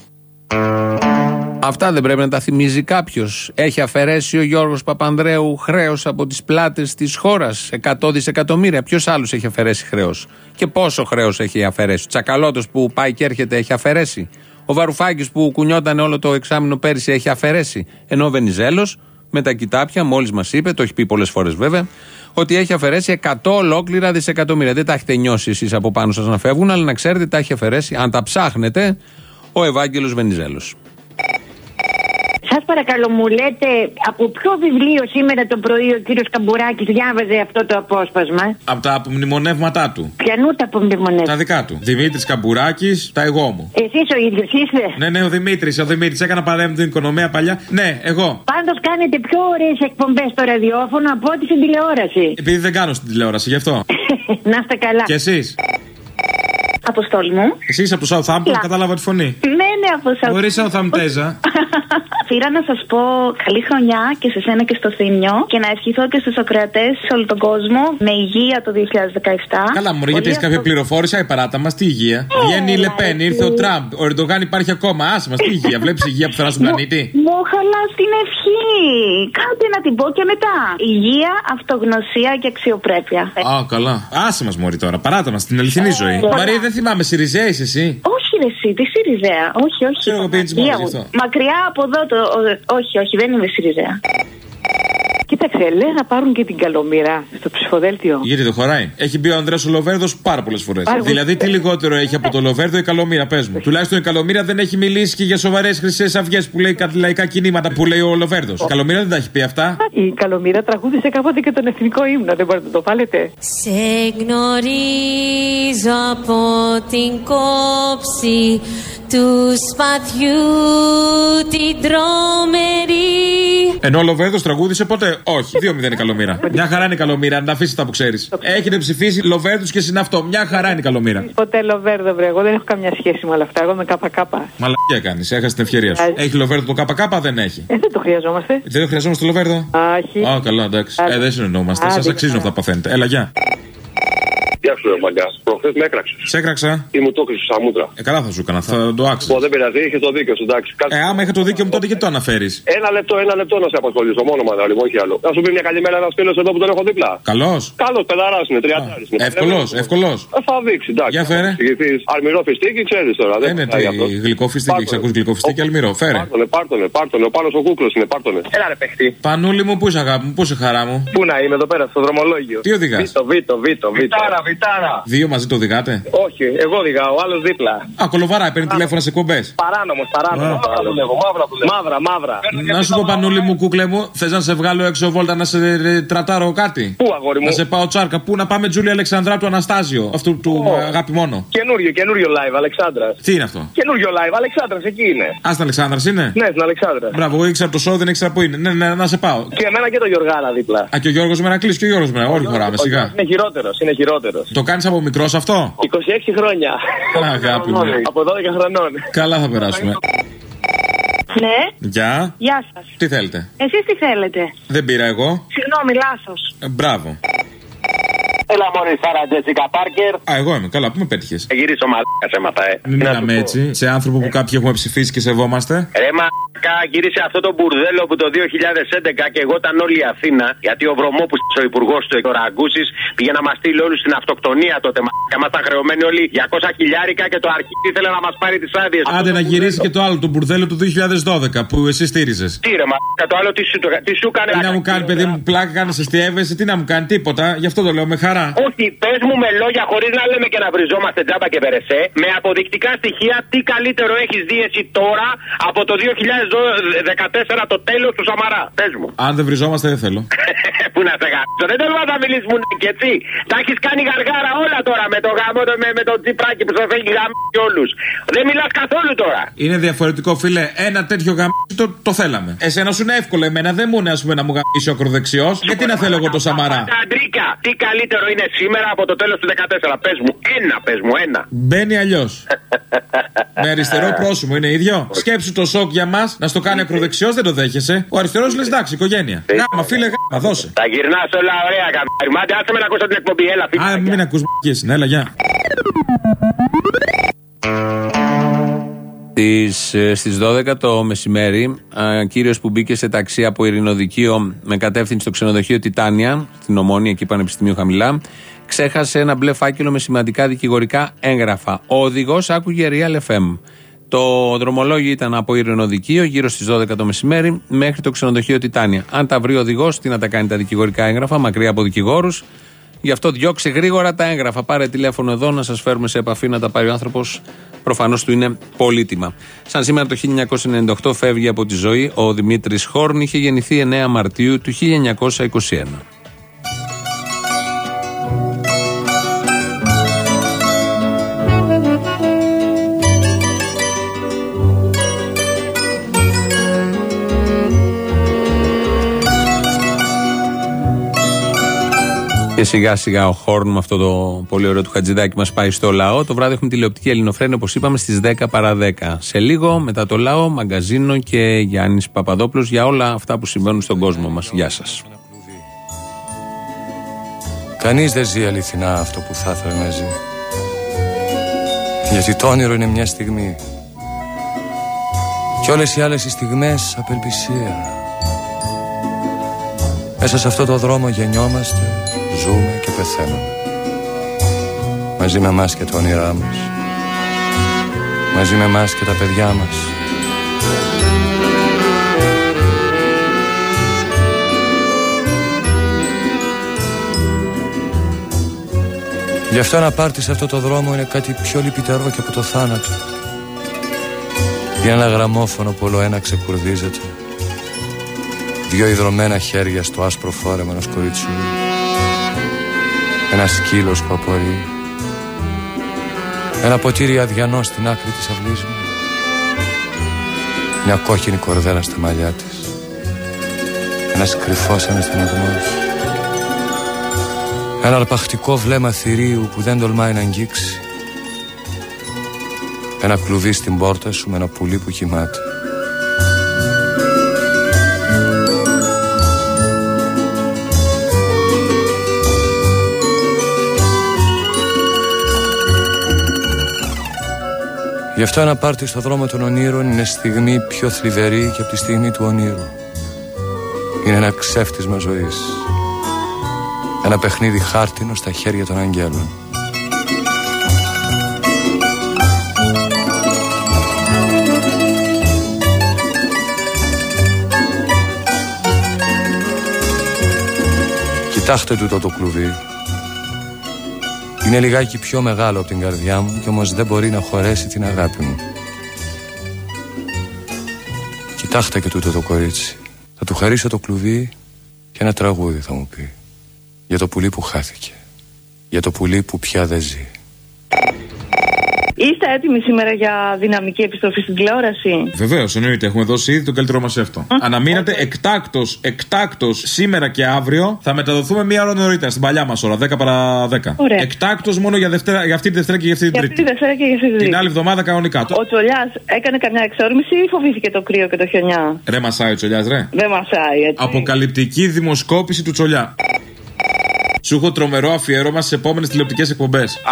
Αυτά δεν πρέπει να τα θυμίζει κάποιος. Έχει αφαιρέσει ο Γιώργος Παπανδρέου χρέος από τις πλάτες της χώρας. 100 δισεκατομμύρια. Ποιος άλλος έχει αφαιρέσει χρέος; Και πόσο χρέος έχει αφαιρέσει; Ο Τσακαλώτος που πάει και έρχεται έχει αφαιρέσει. Ο Βαρουφάκης που κουνιόταν όλο το εξάμεινο πέρυσι έχει αφαιρέσει. Ενώ ο Βενιζέλος με τα κοιτάπια, μόλις μας είπε, το έχει πει πολλές φορές βέβαια, ότι έχει αφαιρέσει 100 ολόκληρα δισεκατομμύρια. Δεν τα έχετε νιώσει εσείς από πάνω σας να φεύγουν, αλλά να ξέρετε τα έχει αφαιρέσει, αν τα ψάχνετε, ο Ευάγγελος Βενιζέλος. Σας παρακαλώ, μου λέτε από ποιο βιβλίο σήμερα το πρωί ο κύριος Καμπουράκης διάβαζε αυτό το απόσπασμα; Από τα απομνημονεύματά του. Πιανού τα απομνημονεύματα; Τα δικά του. Δημήτρης Καμπουράκης, τα εγώ μου. Εσείς ο ίδιος είστε; Ναι, ναι, ο Δημήτρης. Ο Δημήτρης έκανα παρέα με την οικονομία παλιά. Ναι, εγώ. Πάντως κάνετε πιο ωραίες εκπομπές στο ραδιόφωνο από ό,τι στην τηλεόραση. Επειδή δεν κάνω στην τηλεόραση, γι' αυτό. Να είστε καλά. Και εσείς; Αποστόλη μου. Εσεί από το Southampton Λα. κατάλαβα τη φωνή. Ναι, ναι, από Southampton. Μπορεί Southampteza. Πήρα να σας πω καλή χρονιά και σε σένα και στο Θήμιο και να ευχηθώ και στους ακροατέ σε όλο τον κόσμο με υγεία το 2017. Καλά, μου γιατί έχεις κάποια πληροφόρηση, αϊ παράτα μας, τι υγεία. Βγαίνει η Λεπέν, ήρθε ο Τραμπ, ο Ερντογάν υπάρχει ακόμα. Άσε μας, τι υγεία. Βλέπεις υγεία που στον πλανήτη; Μου χαλά την ευχή. Κάντε να την πω και μετά. Υγεία, αυτογνωσία και αξιοπρέπεια. Α, καλά. Άσε μας, Μωρή τώρα, παράτα μας την αληθινή ζωή. Πολλά. Μαρία, δεν θυμάμαι, Σιριζέη εσύ; Όχι, ρε, εσύ, τι Σιριζέα. Όχι, όχι. Ξέρω εγώ, πήγαινε Παναγία μόνο μου. γι' αυτό. Μακριά από εδώ το. ο- όχι, όχι, δεν είμαι Σιριζέα. Κοίταξε, λε να πάρουν και την καλομήρα στο ψηφοδέλτιο. Γιατί το χωράει. Έχει μπει ο Ανδρέας ο Λοβέρδος πάρα πολλές φορές. Πάρα πολλές Δηλαδή, τι λιγότερο έχει από το Λοβέρδο η Καλομήρα, πες μου. Τουλάχιστον η Καλομήρα δεν έχει μιλήσει και για σοβαρές χρυσές αυγές που λέει κάτι λαϊκά κινήματα που λέει ο Λοβέρδος. Η Καλομήρα δεν τα έχει πει αυτά. Η καλομήρα τραγούδισε κάποτε και τον εθνικό ύμνο, δεν μπορείτε να το βάλετε. Σε γνωρίζω από την κόψη του σπαθιού την τρομερή Ενώ ο Λοβέρδος τραγούδισε ποτέ; Όχι. 2-0 η Καλομήρα. Μια χαρά είναι η Καλομήρα, να τα αφήσεις αυτά που ξέρεις. Έχετε ψηφίσει Λοβέρδους και συναυτό. Μια χαρά είναι η Καλομήρα. Ποτέ λοβέρδο, βρε. Εγώ δεν έχω καμιά σχέση με όλα αυτά. Εγώ είμαι ΚΚ. Μαλακία κάνεις, έχασες την ευκαιρία σου. Α, Έχει Λοβέρδο το ΚΚ, δεν έχει. Ε, δεν το χρειαζόμαστε. Δεν το χρειαζόμαστε το Λοβέρδο; Όχι. Α, καλά, εντάξει. Άντε. Ε, δεν συνεννοούμαστε. Άντε, Σας αξίζουν αυτά που παθαίνετε. Έλα, γεια. Γεια σου, ρε μαγκά. Προχθές με έκραξες. Σε έκραξα. Ή μου το έκλεισε στα μούτρα. Ε, καλά θα σου έκανα, θα το άξιζες. Πω, δεν πειράζει, είχε το δίκιο σου, εντάξει. Κάτσε. Ε, άμα είχα το δίκιο μου, τότε γιατί το αναφέρεις; Ένα λεπτό, ένα λεπτό να σε απασχολήσω. Μόνο μαδάλι, όχι άλλο. Να σου πει μια καλημέρα ένα φίλος εδώ που τον έχω δίπλα. Καλός. Καλός, πεδαρά είναι, τριαντάρι είναι. Εύκολος, εύκολος. Ε, θα δείξει, εντάξει. Για φέρε. Εξηγηθείς. Αρμυρό φιστίκι, ξέρεις τώρα. Δεν Είναι πάει αυτός. τι γλυκό φιστίκι, εξακού γλυκό φιστίκι, αλμυρό. Φέρε. Πάρτονε, πάρτονε, πάρτονε. Ο πάνω ο κούκλος είναι, πάρτονε. Έλα ρε παιχτή. Πανούλη μου, πού είσαι αγάπη μου, πού είσαι χαρά μου. Πού να είμαι εδώ πέρα στο δρομολόγιο. Τι οδηγάς; Βίτο, βίτο, βίτο. Βιτάρα, βιτάρα. Δύο μαζί το οδηγάτε; Όχι, εγώ οδηγάω, ο άλλος δίπλα. Α, κολοβαρά, παίρνει τηλέφωνα σε κουμπέ. Παράνομος, παράνομος. Α. Μαύρα δουλεύω, μαύρα δουλεύω. Μαύρα, μαύρα. Να σου πω, Πανούλη μου, κούκλε μου, θες να σε βγάλω έξω βόλτα να σε ε, τρατάρω κάτι; Πού, αγόρι μου; Να σε πάω τσάρκα. Πού να πάμε Τζούλια Αλεξανδρά του Αναστάζιο. Αυτού του Ω. αγάπη μόνο. Καινούριο, καινούριο live, Αλεξάνδρας. Τι είναι αυτό; Καινούριο live, Αλεξάνδρας, εκεί είναι. Α, στην Αλεξάνδρας είναι; Ναι, στην Αλεξάνδρα. Μπράβο, εγώ ήξερα το σώμα, δεν ήξερα που είναι. Ναι, ναι, να σε πάω. Και εμένα και το Γιωργάρα δίπλα. Α, και ο Γιώργος Μερακλής και ο Γιώργος Μερακλής. Όλοι χωράμε, Ο σιγά. Γιώργος Είναι χειρότερος, είναι χειρότερος. Το κάνεις από μικρό αυτό; 26 χρόνια. Α, αγάπη μου. Από 12 χρονών. Καλά θα περάσουμε. Ναι, Γεια. γεια σας. Τι θέλετε; Εσείς τι θέλετε; Δεν πήρα εγώ. Συγγνώμη, λάθος. Ε, μπράβο. Έλα μόλι Σάρα Τζέσικα Πάρκερ. Α, εγώ είμαι. Καλά, πού με πέτυχες; Γυρίσω ο μαλάκα έμαθα, ε. Μην μιλάμε έτσι σε άνθρωπο που κάποιοι έχουμε ψηφίσει και σεβόμαστε. Ρε μαλάκα, γύρισε αυτό το μπουρδέλο που το 2011 και εγώ ήταν όλη η Αθήνα. Γιατί ο Βρωμόπου, ο υπουργός του ο Ραγκούση, πήγε να μας στείλει όλους στην αυτοκτονία τότε. Μαλάκα, ήμασταν χρεωμένοι όλοι 200 χιλιάρικα και το αρχίδι ήθελε να μας πάρει τις άδειες. Άντε να γυρίσει και το άλλο, το μπουρδέλο του 2012 που εσύ στήριζες. Τι ρε μαλάκα, το άλλο τι σου, το- τι σου έκανε. Τι να μου κάνει, παιδί μου, πλάκα κάνεις, αστείευεσαι, τι να μου κάνει, τίποτα. Γι' αυτό το λέω με χαρά. Όχι, πες μου με λόγια χωρίς να λέμε και να βριζόμαστε τζάμπα και περεσέ, με αποδεικτικά στοιχεία τι καλύτερο έχεις δει εσύ τώρα από το 2014 το τέλος του Σαμαρά. Πες μου. Αν δεν βριζόμαστε, δεν θέλω. Πού να σε γάμψω, δεν θέλω να τα μιλήσεις μου και έτσι. Τα έχεις κάνει γαργάρα όλα τώρα με το γάμο, το- με, με το τσιπράκι που σας έχει γάμψει όλους. Δεν μιλάς καθόλου τώρα. Είναι διαφορετικό, φίλε. Ένα τέτοιο γαμίσι το, το θέλαμε. Εσένα σου είναι εύκολο. Εμένα δεν μου είναι, ας πούμε, να μου γαμίσει ο ακροδεξιός. Γιατί να θέλω εγώ το Σαμαρά; Τα αντρίκια, τι καλύτερο είναι σήμερα από το τέλος του 14. Πες μου, ένα, πες μου, ένα. Μπαίνει αλλιώς. Με αριστερό πρόσημο είναι ίδιο. Σκέψου το σοκ για μας να στο κάνει ακροδεξιός, δεν το δέχεσαι. Ο αριστερός λες εντάξει, οικογένεια. Γάμα, φίλε, γάμα, δώσε. Τα γυρνάς όλα ωραία, καμπάρι. άσε με να ακούσω την εκπομπή, έλα, φίλε. Α, μην ακούς μ***ες, ναι, έλα, γεια. Τις, ε, στις 12 το μεσημέρι, ο κύριος που μπήκε σε ταξί από Ειρηνοδικείο με κατεύθυνση στο ξενοδοχείο Τιτάνια, στην Ομόνια, εκεί Πανεπιστημίου Χαμηλά, ξέχασε ένα μπλε φάκελο με σημαντικά δικηγορικά έγγραφα. Ο οδηγός άκουγε Real FM. Το δρομολόγιο ήταν από Ειρηνοδικείο γύρω στις 12 το μεσημέρι μέχρι το ξενοδοχείο Τιτάνια. Αν τα βρει ο οδηγός, τι να τα κάνει τα δικηγορικά έγγραφα, μακριά από δικηγόρους. Γι' αυτό διώξε γρήγορα τα έγγραφα. Πάρε τηλέφωνο εδώ να σας φέρουμε σε επαφή να τα πάρει ο άνθρωπος. Προφανώς του είναι πολύτιμα. Σαν σήμερα το 1998 φεύγει από τη ζωή ο Δημήτρης Χόρν. Είχε γεννηθεί 9 Μαρτίου του 1921. Και σιγά σιγά ο Χόρν με αυτό το πολύ ωραίο του χατζηδάκι μας πάει στο λαό. Το βράδυ έχουμε τηλεοπτική ελληνοφρένη όπως είπαμε στις 10 παρα 10. Σε λίγο μετά το λαό, μαγκαζίνο και Γιάννης Παπαδόπουλος για όλα αυτά που συμβαίνουν στον κόσμο μας. Γεια σας. Κανείς δεν ζει αληθινά αυτό που θα ήθελε να ζει. Γιατί το όνειρο είναι μια στιγμή. Και όλες οι άλλες οι στιγμές απελπισία. Μέσα σε αυτό το δρόμο γεννιόμαστε, ζούμε και πεθαίνουμε. Μαζί με εμάς και τα όνειρά μας. Μαζί με εμάς και τα παιδιά μας. Γι' αυτό να πάρτι σε αυτό το δρόμο είναι κάτι πιο λυπητερό και από το θάνατο. Είναι ένα γραμμόφωνο που όλο ένα ξεκουρδίζεται. Δυο ιδρωμένα χέρια στο άσπρο φόρεμα ενός κοριτσιού. Ένας σκύλος που απορεί. Ένα ποτήρι αδιανό στην άκρη της αυλής μου. Μια κόκκινη κορδέλα στα μαλλιά της. Ένας κρυφός αναστεναγμός. Ένα αρπακτικό βλέμμα θηρίου που δεν τολμάει να αγγίξει. Ένα κλουβί στην πόρτα σου με ένα πουλί που κοιμάται. Γι' αυτό ένα πάρτι στο δρόμο των ονείρων είναι στιγμή πιο θλιβερή και από τη στιγμή του ονείρου. Είναι ένα ξέφτισμα ζωής. Ένα παιχνίδι χάρτινο στα χέρια των αγγέλων. Κοιτάξτε τούτο το κλουβί. Είναι λιγάκι πιο μεγάλο από την καρδιά μου και όμως δεν μπορεί να χωρέσει την αγάπη μου. Κοιτάξτε και τούτο το κορίτσι. Θα του χαρίσω το κλουβί και ένα τραγούδι θα μου πει. Για το πουλί που χάθηκε. Για το πουλί που πια δεν ζει. Είστε έτοιμοι σήμερα για δυναμική επιστροφή στην τηλεόραση; Βεβαίως, εννοείται. Έχουμε δώσει ήδη τον καλύτερό μας αυτό. Αναμείνατε εκτάκτος, εκτάκτος σήμερα και αύριο θα μεταδοθούμε μία ώρα νωρίτερα στην παλιά μας ώρα, 10 παρα 10. Ωραία. Εκτάκτος μόνο για, Δευτέρα, για αυτή τη Δευτέρα και για αυτή την Για αυτή Τρίτη. τη Δευτέρα και για αυτή τη Την Τρίτη. άλλη εβδομάδα κανονικά. Το... Ο Τσολιάς έκανε καμιά εξόρμηση ή φοβήθηκε το κρύο και το χιονιά; Ρε μασάει ο Τσολιάς, ρε. Δεν μασάει έτσι. Αποκαλυπτική δημοσκόπηση του Τσολιά. Σου έχω τρομερό αφιέρωμα στι επόμενες τηλεοπτικές εκπομπές. Α,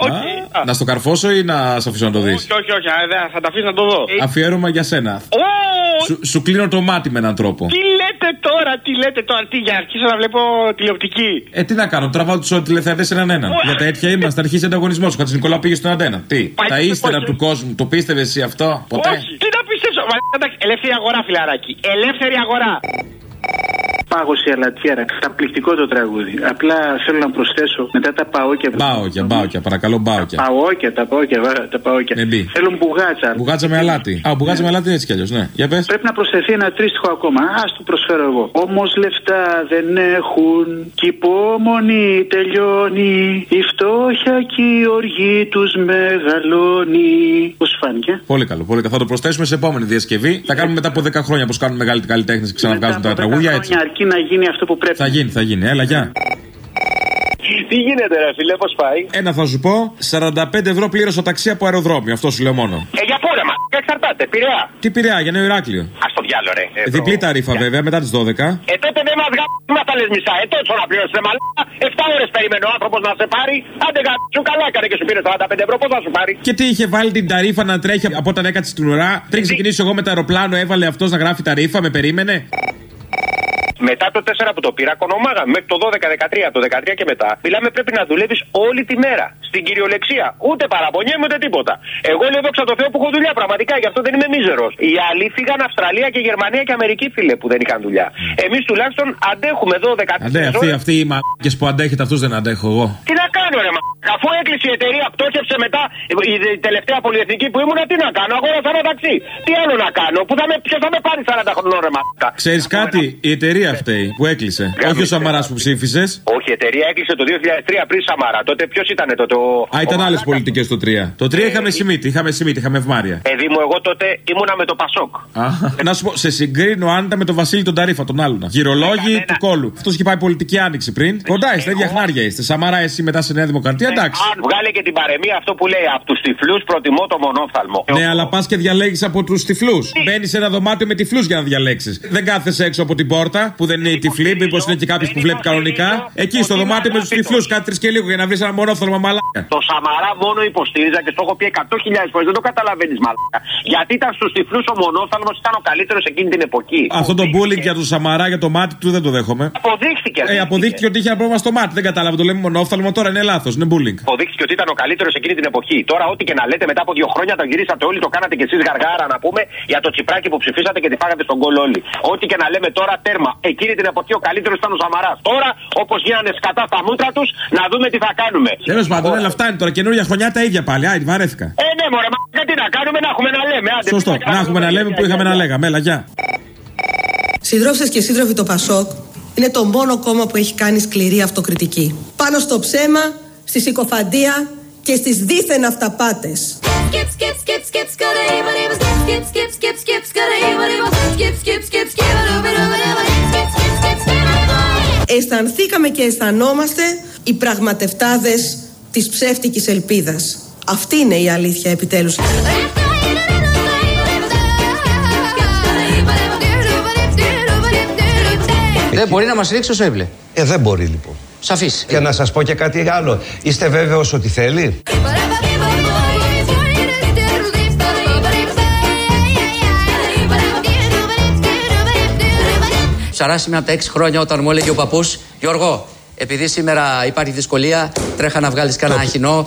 όχι. Α, Να στο καρφώσω ή να σε αφήσω να το δεις; Όχι, όχι, όχι. α, δεν- Θα τα αφήσω να το δω. Ε, Αφιέρωμα για σένα. Ω, Σου, σου κλείνω το μάτι με έναν τρόπο. Τι λέτε τώρα, τι λέτε τώρα, τι για να αρχίσω να βλέπω τηλεοπτική. Ε, τι να κάνω, τραβάω τους τηλεθεατέ έναν έναν. Για τα έτια είμαστε, αρχίζει ανταγωνισμός. Ο Χατζης Νικολάου πήγε στον αντένα. Τι, Πάει, τα τι ύστερα πώς- του κόσμου, το πίστευες εσύ αυτό, ποτέ; Όχι, τι να πιστέψω. Μα, εντάξει, ελεύθερη αγορά, φιλαράκι. Ελεύθερη αγορά. Πάγωσε αλατιέρα. Καταπληκτικό το τραγούδι. Απλά θέλω να προσθέσω μετά τα παόκια. Μπάοκια, μπάοκια, παρακαλώ, μπάοκια. Παόκια, τα παόκια, βα- τα παόκια. Με μπι. Θέλω μπουγάτσα. Μπουγάτσα με αλάτι. Α, μπουγάτσα με αλάτι έτσι κι αλλιώς, ναι. Για πες. Πρέπει να προσθεθεί ένα τρίστιχο ακόμα. Α το προσφέρω εγώ. Όμως λεφτά δεν έχουν. Κι η υπόμονη τελειώνει. Η φτώχεια και η οργή τους μεγαλώνει. Πώς φάνηκε; Πολύ καλό, πολύ καλό. Θα το προσθέσουμε σε επόμενη διασκευή. Θα κάνουμε μετά από 10 χρόνια πώ κάνουν μεγάλοι καλλιτέχνε και ξαναβγάζουν τα τραγούδια έτσι. Χρόνια αρκεί να γίνει αυτό που πρέπει. Θα γίνει, θα γίνει. Έλα, γεια. Τι γίνεται, ρε φίλε, πώς πάει; Ένα θα σου πω, 45 ευρώ πλήρωσα ταξί από αεροδρόμιο. Αυτό σου λέω μόνο. Ε, για πού ρε, μα. Εξαρτάται, πειραιά. Τι πειραιά, για νέο Ηράκλειο. Α το διάλο, ρε. Ε, Διπλή ταρήφα βέβαια, μετά τις 12. Ε, τότε δεν μας γάμισε τα λες μισά. Ε, τόσο να πληρώσεις μαλάκα. 7 ώρες περιμένει ο άνθρωπος να σε πάρει. Άντε σου καλά έκανε και σου πήρε 45 ευρώ, πώς θα σου πάρει; Και τι είχε βάλει την ταρήφα να τρέχει από όταν έκατσε στην ουρά; Πριν ξεκινήσω εγώ με το αεροπλάνο, έβαλε αυτός να γράφει ταρήφα, με περίμενε; Μετά το 4 που το πήρα, κονομάγαμε μέχρι το 12-13, το 13 και μετά. Μιλάμε πρέπει να δουλεύεις όλη τη μέρα. Στην κυριολεξία. Ούτε παραπονιέμαι ούτε τίποτα. Εγώ λέω δόξα τω Θεώ που έχω δουλειά πραγματικά, γι' αυτό δεν είμαι μίζερος. Οι άλλοι φύγαν Αυστραλία και Γερμανία και Αμερική, φίλε, που δεν είχαν δουλειά. Εμείς τουλάχιστον αντέχουμε εδώ 14 Αντέ, αυτοί, ώρες. αυτοί οι μαλάκες που αντέχετε, αυτούς δεν αντέχω εγώ. Τι να κάνω, ρε μα. Αφού έκλεισε η εταιρεία, πτώχευσε μετά η η τελευταία πολυεθνική που ήμουνα, τι να κάνω, αγόρασα ένα ταξί. Τι άλλο να κάνω, που θα με, ποιος θα με πάρει 40 χρονών, ρε μα. Ξέρεις κάτι, η εταιρεία φταίει που έκλεισε. Όχι ο Σαμαράς που ψήφισες. Όχι, η εταιρεία έκλεισε το 2003 πριν Σαμάρα. Τότε ποιος ήταν τότε, ο. Α, ήταν άλλες πολιτικές το 3. Το 3 είχαμε Σιμίτη, είχαμε Σιμίτη, είχαμε ευμάρεια. Παιδί μου, εγώ τότε ήμουνα με το Πασόκ. Α, να σου πω, σε συγκρίνω άνετα με τον Βασίλη τον Ταρήφα, τον άλλον. Γυρολόγοι του κόλου. Αυτός είχε πάει πολιτική άνοιξη πριν. Κοντά είστε, ίδια χνάρια είστε. Σαμαρά, εσύ μετά σε Νέα Δημοκρατία, εντάξει. Αν βγάλε και την παρεμία αυτό που λέει από τους τυφλούς προτιμώ το μονόφθαλμο. Ναι, αλλά πας και διαλέγεις από τους τυφλούς. Μπαίνεις σε ένα δωμάτιο με τυφλούς για να διαλέξεις. Δεν κάθεσαι έξω από την πόρτα που δεν είναι η τυφλή, μήπως είναι και κάποιος που βλέπει κανονικά. Εκεί στο δωμάτιο με τους τυφλούς, κάτι τρει και λίγο για να βρεις ένα μονόφθαλμα μαλάκα. Το Σαμαρά μόνο υποστήριζα και στο έχω πει 100.000 φορές. Δεν το καταλαβαίνεις, μαλάκα. Γιατί ήταν στους τυφλούς ο μονόφθαλμος, ήταν ο καλύτερος εκείνη την εποχή. Αυτό το bullying για τον Σαμαρά για το μάτι του δεν το δέχομαι. Αποδείχθηκε. Ε, αποδείχθηκε ότι είχε ένα πρόβλημα στο μάτι. Δεν κατάλαβα, το λέμε μονόφθαλμο, τώρα είναι λάθος, είναι bullying. Αποδείχθηκε ότι ήταν ο καλύτερος εκείνη την εποχή. Τώρα, ό,τι και να λέτε μετά από δύο χρόνια τα γυρίσατε όλοι, το κάνατε και εσείς γαργάρα να πούμε για το τσιπράκι που ψηφίσατε και τη φάγατε στον κόλλο όλοι. Ό,τι και να λέμε τώρα τέρμα. Εκείνη την εποχή ο καλύτερος ήταν ο Σαμαράς. Τώρα, όπως γίνανε σκατά στα μούτρα τους, να δούμε τι θα κάνουμε. Τέλος πάντων, έλα αυτά είναι τώρα. Καινούργια χρονιά τα ίδια πάλι. Άι, βαρέθηκα. Ε, ναι, μωρέ, μα τι να κάνουμε, να έχουμε να λέμε. Άντε, Σωστό. Να έχουμε να λέμε που είχαμε να λέγαμε. Έλα, γεια. Συντρόφισσες και σύντροφοι, το Πασόκ είναι το μόνο κόμμα που έχει κάνει σκληρή αυτοκριτική. Πάνω στο ψέμα, στη συκοφαντία και στις δίθεν αυταπάτες. Skip, skip, skip, Αισθανθήκαμε και αισθανόμαστε οι πραγματευτάδες της ψεύτικης ελπίδας. Αυτή είναι η αλήθεια επιτέλους. Δεν μπορεί να μας ρίξεις ο Σόιμπλε. Ε, δεν μπορεί λοιπόν. Σαφή. Και να σας πω και κάτι άλλο. Είστε βέβαιος ότι θέλει; Σαράσιμη από τα 6 χρόνια όταν μου έλεγε ο παππούς Γιώργο, επειδή σήμερα υπάρχει δυσκολία, τρέχα να βγάλεις κανένα χινό.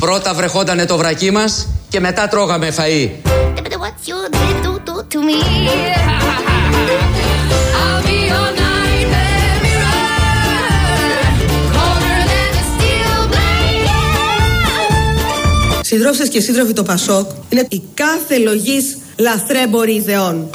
Πρώτα βρεχότανε το βρακί μας και μετά τρώγαμε φαΐ. Blade. Συντρόφισσες και σύντροφοι, το Πασόκ είναι η κάθε λογής λαθρέμπορη ιδεών.